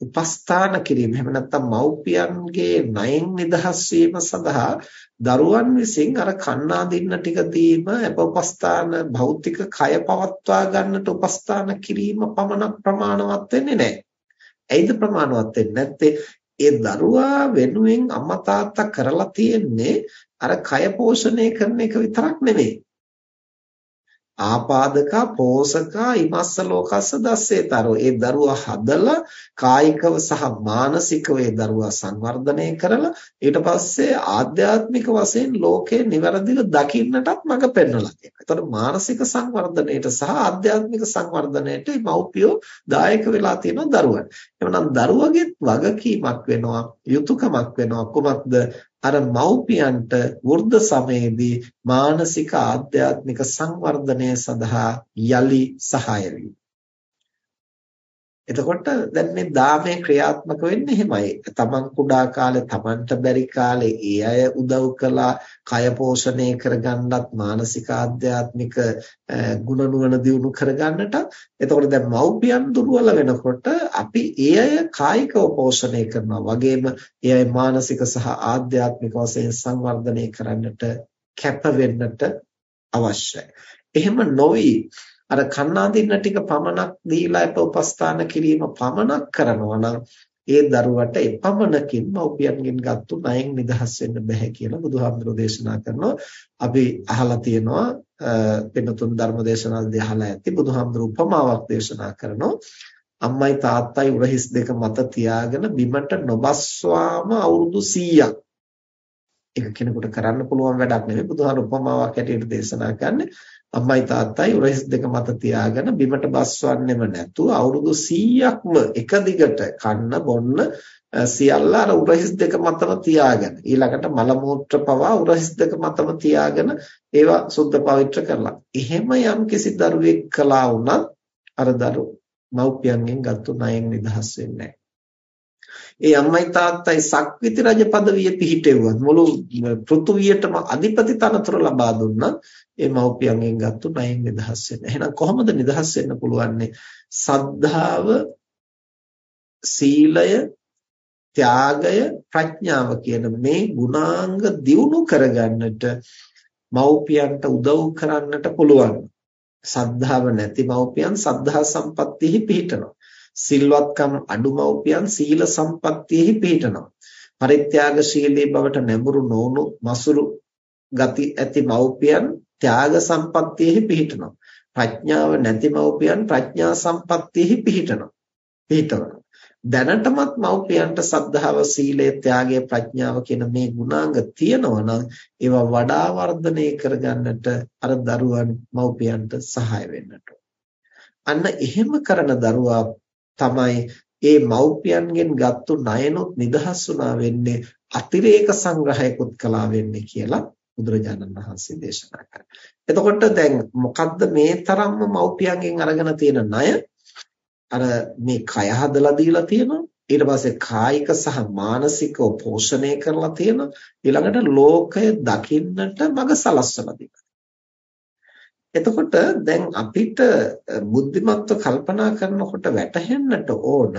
උපස්ථාන කිරීම එහෙම නැත්නම් මව්පියන්ගේ ණයෙන් නිදහස් වීම සඳහා දරුවන් විසින් අර කන්නාදින්න ටික දීම අපෝපස්ථාන භෞතික කය පවත්වා ගන්නට උපස්ථාන කිරීම පමණ ප්‍රමාණවත් වෙන්නේ නැහැ. ඇයිද ප්‍රමාණවත් වෙන්නේ නැත්තේ? ඒ දරුවා වෙනුවෙන් අම්මා තාත්තා කරලා තියෙන්නේ අර කය පෝෂණය කරන එක විතරක් නෙමෙයි. ආපාදකා පෝසකා ඉමස්ස ලෝකස්ස දස්සේතරෝ ඒ දරුවා හදලා කායිකව සහ මානසිකව ඒ දරුවා සංවර්ධනය කරලා ඊට පස්සේ ආධ්‍යාත්මික වශයෙන් ලෝකේ નિවරදිව දකින්නටත් මඟ පෙන්වලා තියෙනවා. එතකොට මානසික සංවර්ධනයට සහ ආධ්‍යාත්මික සංවර්ධනයට මේ මව්පියෝ දායක වෙලා තියෙනවා දරුවන්. එවනම් දරුවගේ වගකීමක් වෙනවා යුතුයකමක් වෙනවා කුමක්ද අර මව්පියන්ට වෘද්ධ සමයේදී මානසික ආධ්‍යාත්මික සංවර්ධනය සඳහා යලි සහාය වීම. එතකොට දැන් මේ දාමයේ ක්‍රියාත්මක වෙන්නේ එහෙමයි. තමන් කුඩා කාලේ තමන්ට බැරි කාලේ ඒ අය උදව් කළා, කය පෝෂණය කරගන්නත්, මානසික ආධ්‍යාත්මික ගුණ නුවණ දියුණු කරගන්නට. එතකොට දැන් මව්පියන් දුර්වල වෙනකොට අපි ඒ අය කායිකව පෝෂණය කරනවා වගේම ඒ අය මානසික සහ ආධ්‍යාත්මික වශයෙන් සංවර්ධනය කරන්නට කැප වෙන්නට අවශ්‍යයි. එහෙම නොවි අර කන්නාදින්න ටික පමණක් දීලා අප උපස්ථාන කිරීම පමණක් කරනවා නම් ඒ දරුවට එපමණකින් මව්පියන්ගෙන් ගත්තු ණයෙන් නිදහස් වෙන්න බෑ කියලා බුදුහාමුදුරෝ දේශනා කරනවා. අපි අහලා තියෙනවා පින්නතුන් ධර්ම දේශනාවලදී අහලා ඇති බුදුහාමුදුරු උපමාවක් දේශනා කරනවා. අම්මයි තාත්තයි උරහිස් දෙක මත තියාගෙන බිමට නොබස්වාම අවුරුදු 100ක් ඒක කෙනෙකුට කරන්න පුළුවන් වැඩක් නෙවෙයි. බුදුහාර උපමාවක් හැටියට දේශනා කරන්නේ අම්මයි තාත්තයි උරහිස් දෙක මත තියාගෙන බිමට බස්වන්නෙම නැතුව අවුරුදු 100ක්ම එක දිගට කන්න බොන්න සියල්ල අර උරහිස් දෙක මතම තියාගෙන ඊළඟට මල මූත්‍ර පවා උරහිස් දෙක මතම තියාගෙන ඒවා සුද්ධ පවිත්‍ර කරලා. එහෙම යම් කිසි දරුවෙක් කළා වුණත් අර දරු මව්පියන්ගෙන් ගත්තු ණයෙන් නිදහස් වෙන්නේ ඒ අම්මයි තාත්තයි සක්විති රජ පදවිය පිහිටෙව්වත් මුළු පෘථුවියටම අධිපති තනතුර ලබා දුන්නා ඒ මව්පියන්ගෙන් ගත්තු ණයෙන් නිදහස් වෙන්න. එහෙනම් කොහොමද නිදහස් වෙන්න පුළුවන්නේ? සද්ධාව, සීලය, ත්‍යාගය, ප්‍රඥාව කියන මේ ගුණාංග දියුණු කරගන්නට මව්පියන්ට උදව් කරන්නට පුළුවන්. සද්ධාව නැති මව්පියන් සද්ධා සම්පත්තියෙහි පිහිටනවා. සිල්වත්කම් අඩු මව්පියන් සීල සම්පත්තියෙහි පිහිටනවා. පරිත්‍යාගශීලී බවට නැඹුරු නොවුණු මසුරු ගති ඇති මව්පියන් ත්‍යාග සම්පත්තියෙහි පිහිටනවා. ප්‍රඥාව නැති මව්පියන් ප්‍රඥා සම්පත්තියෙහි පිහිටනවා. පිහිටවනවා. දැනටමත් මව්පියන්ට සද්ධාව සීලය ත්‍යාගය ප්‍රඥාව කියන මේ ගුණාංග තියෙනවා නම් ඒවා වඩා වර්ධනය කරගන්නට අර දරුවන් මව්පියන්ට සහාය වෙන්නට අන්න එහෙම කරන දරුවා තමයි ඒ මව්පියන්ගෙන් ගත්තු ණයනොත් නිදහස් වුණා වෙන්නේ අතිරේක සංග්‍රහයකුත් කළා වෙන්නේ කියලා බුදුරජාණන් වහන්සේ දේශනා කරා. එතකොට දැන් මොකද්ද මේ තරම්ම මව්පියන්ගෙන් අරගෙන තියෙන ණය? අර මේ කය හදලා දීලා තියෙනවා. ඊට පස්සේ කායික සහ මානසිකව පෝෂණය කරලා තියෙනවා. ඊළඟට ලෝකය දකින්නට මඟ සලස්වලා දෙනවා. එතකොට දැන් අපිට බුද්ධිමත්ව කල්පනා කරනකොට වැටහෙන්නට ඕන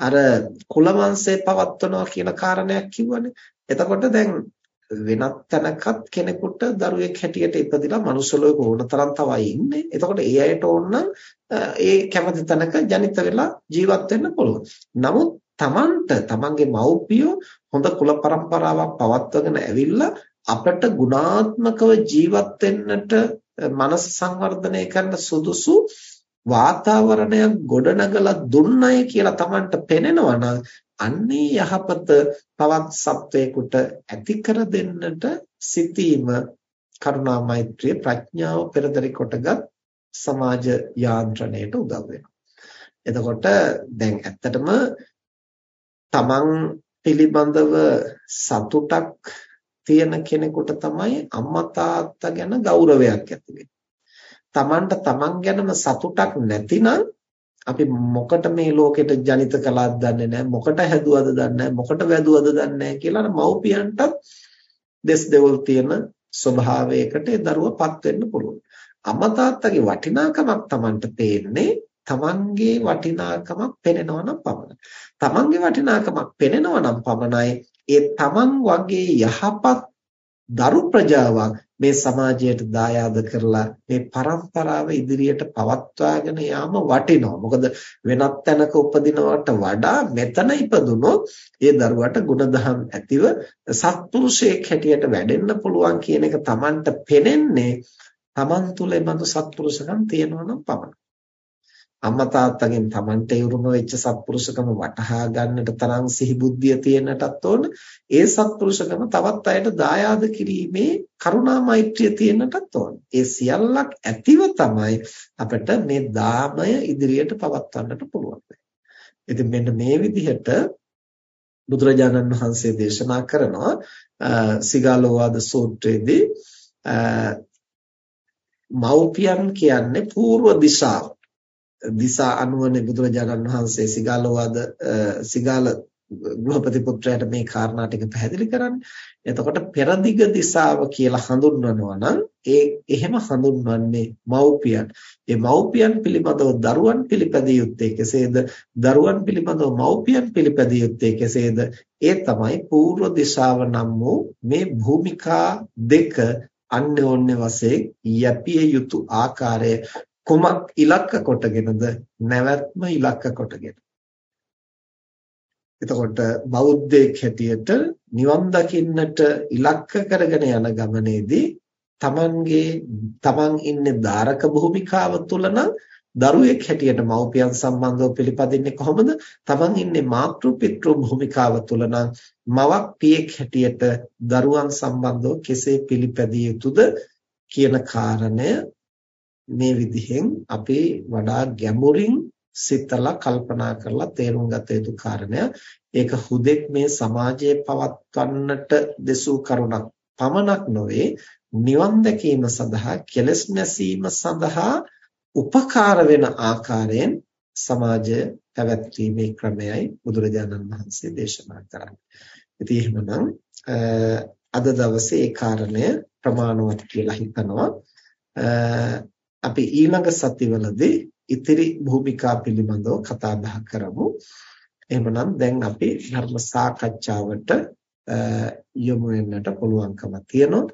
අර කුල වංශය පවත්වනවා කියන කාරණයක් කිව්වනේ. එතකොට දැන් වෙනත් තැනකත් කෙනෙකුට දරුවෙක් හැටියට ඉපදිලා මනුස්ස ලෝකෙ ඕනතරම් තවයි ඉන්නේ. එතකොට ඒ අයට ඕන ඒ කැමති තැනක ජනිත වෙලා ජීවත් වෙන්න පුළුවන්. නමුත් Tamanට Tamanගේ මව්පියෝ හොඳ කුල પરම්පරාවක් පවත්වගෙන ඇවිල්ලා අපට ගුණාත්මකව ජීවත් වෙන්නට මනස සංවර්ධනය කරන සුදුසු වාතාවරණයක් ගොඩනගලා දුන්නයි කියලා Tamanට පෙනෙනවා නම් අන්නේ යහපත පවත් සත්වයකට ඇති කර දෙන්නට සිටීම කරුණා මෛත්‍රිය ප්‍රඥාව පෙරදරි කොටගත් සමාජ යාන්ත්‍රණයට උදව් වෙනවා. එතකොට දැන් ඇත්තටම තමන් පිළිබඳව සතුටක් තියෙන කෙනෙකුට තමයි අම්මා තාත්තා ගැන ගෞරවයක් ඇති වෙන්නේ. තමන්ට තමන් ගැනම සතුටක් නැතිනම් අපි මොකට මේ ලෝකෙට ජනිත කළාද දන්නේ නැහැ මොකට හැදුවද දන්නේ නැහැ මොකට වැදුවද දන්නේ නැහැ කියලා මව්පියන්ටත් දෙස් දෙවල් තියෙන ස්වභාවයකට ඒ දරුවපත් වෙන්න පුළුවන්. අම්මා තාත්තගේ වටිනාකමක් Tamanට පේන්නේ තමන්ගේ වටිනාකමක් පෙනෙනවා නම් පමණයි. තමන්ගේ වටිනාකමක් පෙනෙනවා නම් පමණයි ඒ තමන් වගේ යහපත් දරු ප්‍රජාවක් මේ සමාජයට දායාද කරලා මේ પરම්පරාව ඉදිරියට පවත්වාගෙන යාම වටිනවා. මොකද වෙනත් තැනක උපදිනවට වඩා මෙතන ඉපදුනොත් ඒ දරුවට ගුණධම් ඇතිව සත්පුරුෂයෙක් හැටියට වැඩෙන්න පුළුවන් කියන එක Tamanට පෙනෙන්නේ Taman තුල එබඳු සත්පුරුෂකම් තියෙනවා නම් පමණයි. අම්මා තාත්තගෙන් Tamante උරුම වෙච්ච සත්පුරුෂකම වටහා ගන්නට තරම් සිහි බුද්ධිය තියෙනටත් ඕන. ඒ සත්පුරුෂකම තවත් අයට දායාද කිරීමේ කරුණා මෛත්‍රිය තියෙනටත් ඕන. ඒ සියල්ලක් ඇතිව තමයි අපිට මේ දාමය ඉදිරියට පවත්වන්නට පුළුවන් ඉතින් මෙන්න මේ විදිහට බුදුරජාණන් වහන්සේ දේශනා කරනවා සිගාලෝවාද සූත්‍රයේදී මෞපියන් කියන්නේ పూర్ව දිශාව. දිසා අනුවනේ බුදුරජාණන් වහන්සේ සිගාලෝවාද සිගාල ගෘහපති පුත්‍රයාට මේ කාරණා ටික පැහැදිලි කරන්නේ. එතකොට පෙරදිග දිසාව කියලා හඳුන්වනවා නම් ඒ එහෙම හඳුන්වන්නේ මව්පියන්. ඒ මව්පියන් පිළිබඳව දරුවන් පිළිපැදිය යුත්තේ කෙසේද? දරුවන් පිළිබඳව මව්පියන් පිළිපැදිය යුත්තේ කෙසේද? ඒ තමයි పూర్ව දිශාව නම් වූ මේ භූමිකා දෙක අන්‍යෝන්‍ය වශයෙන් යැපිය යුතු ආකාරය කුමක් ඉලක්ක කොටගෙනද නැවැත්ම ඉලක්ක කොටගෙන එතකොට බෞද්ධයෙක් හැටියට නිවන් දකින්නට ඉලක්ක කරගෙන යන ගමනේදී තමන්ගේ තමන් ඉන්නේ ධාරක භූමිකාව තුල නම් දරුවෙක් හැටියට මව්පියන් සම්බන්ධව පිළිපදින්නේ කොහොමද? Taman ඉන්නේ මාතෘ පිතෘ භූමිකාව තුල නම් මවක් පියෙක් හැටියට දරුවන් සම්බන්ධව කෙසේ පිළිපැදිය යුතුද කියන කාරණය මේ විදිහෙන් අපි වඩා ගැඹුරින් සිතලා කල්පනා කරලා තේරුම් ගත යුතු කාරණය. ඒක හුදෙක් මේ සමාජයේ පවත්වන්නට දෙසූ කරුණක් පමණක් නොවේ නිවන් දැකීම සඳහා කෙලස් නැසීම සඳහා උපකාර වෙන ආකාරයෙන් සමාජය පැවැත්වීමේ ක්‍රමයයි බුදුරජාණන් වහන්සේ දේශනා කරන්නේ. ඉතින් එහෙමනම් අද දවසේ ඒ කාරණය ප්‍රමාණවත් කියලා හිතනවා. අපි ඊළඟ සතිවලදී ඉතිරි භූමිකා පිළිබඳව කතා බහ කරමු. එහෙමනම් දැන් අපි ධර්ම සාකච්ඡාවට යොමු වෙන්නට පුළුවන්කම තියෙනවා.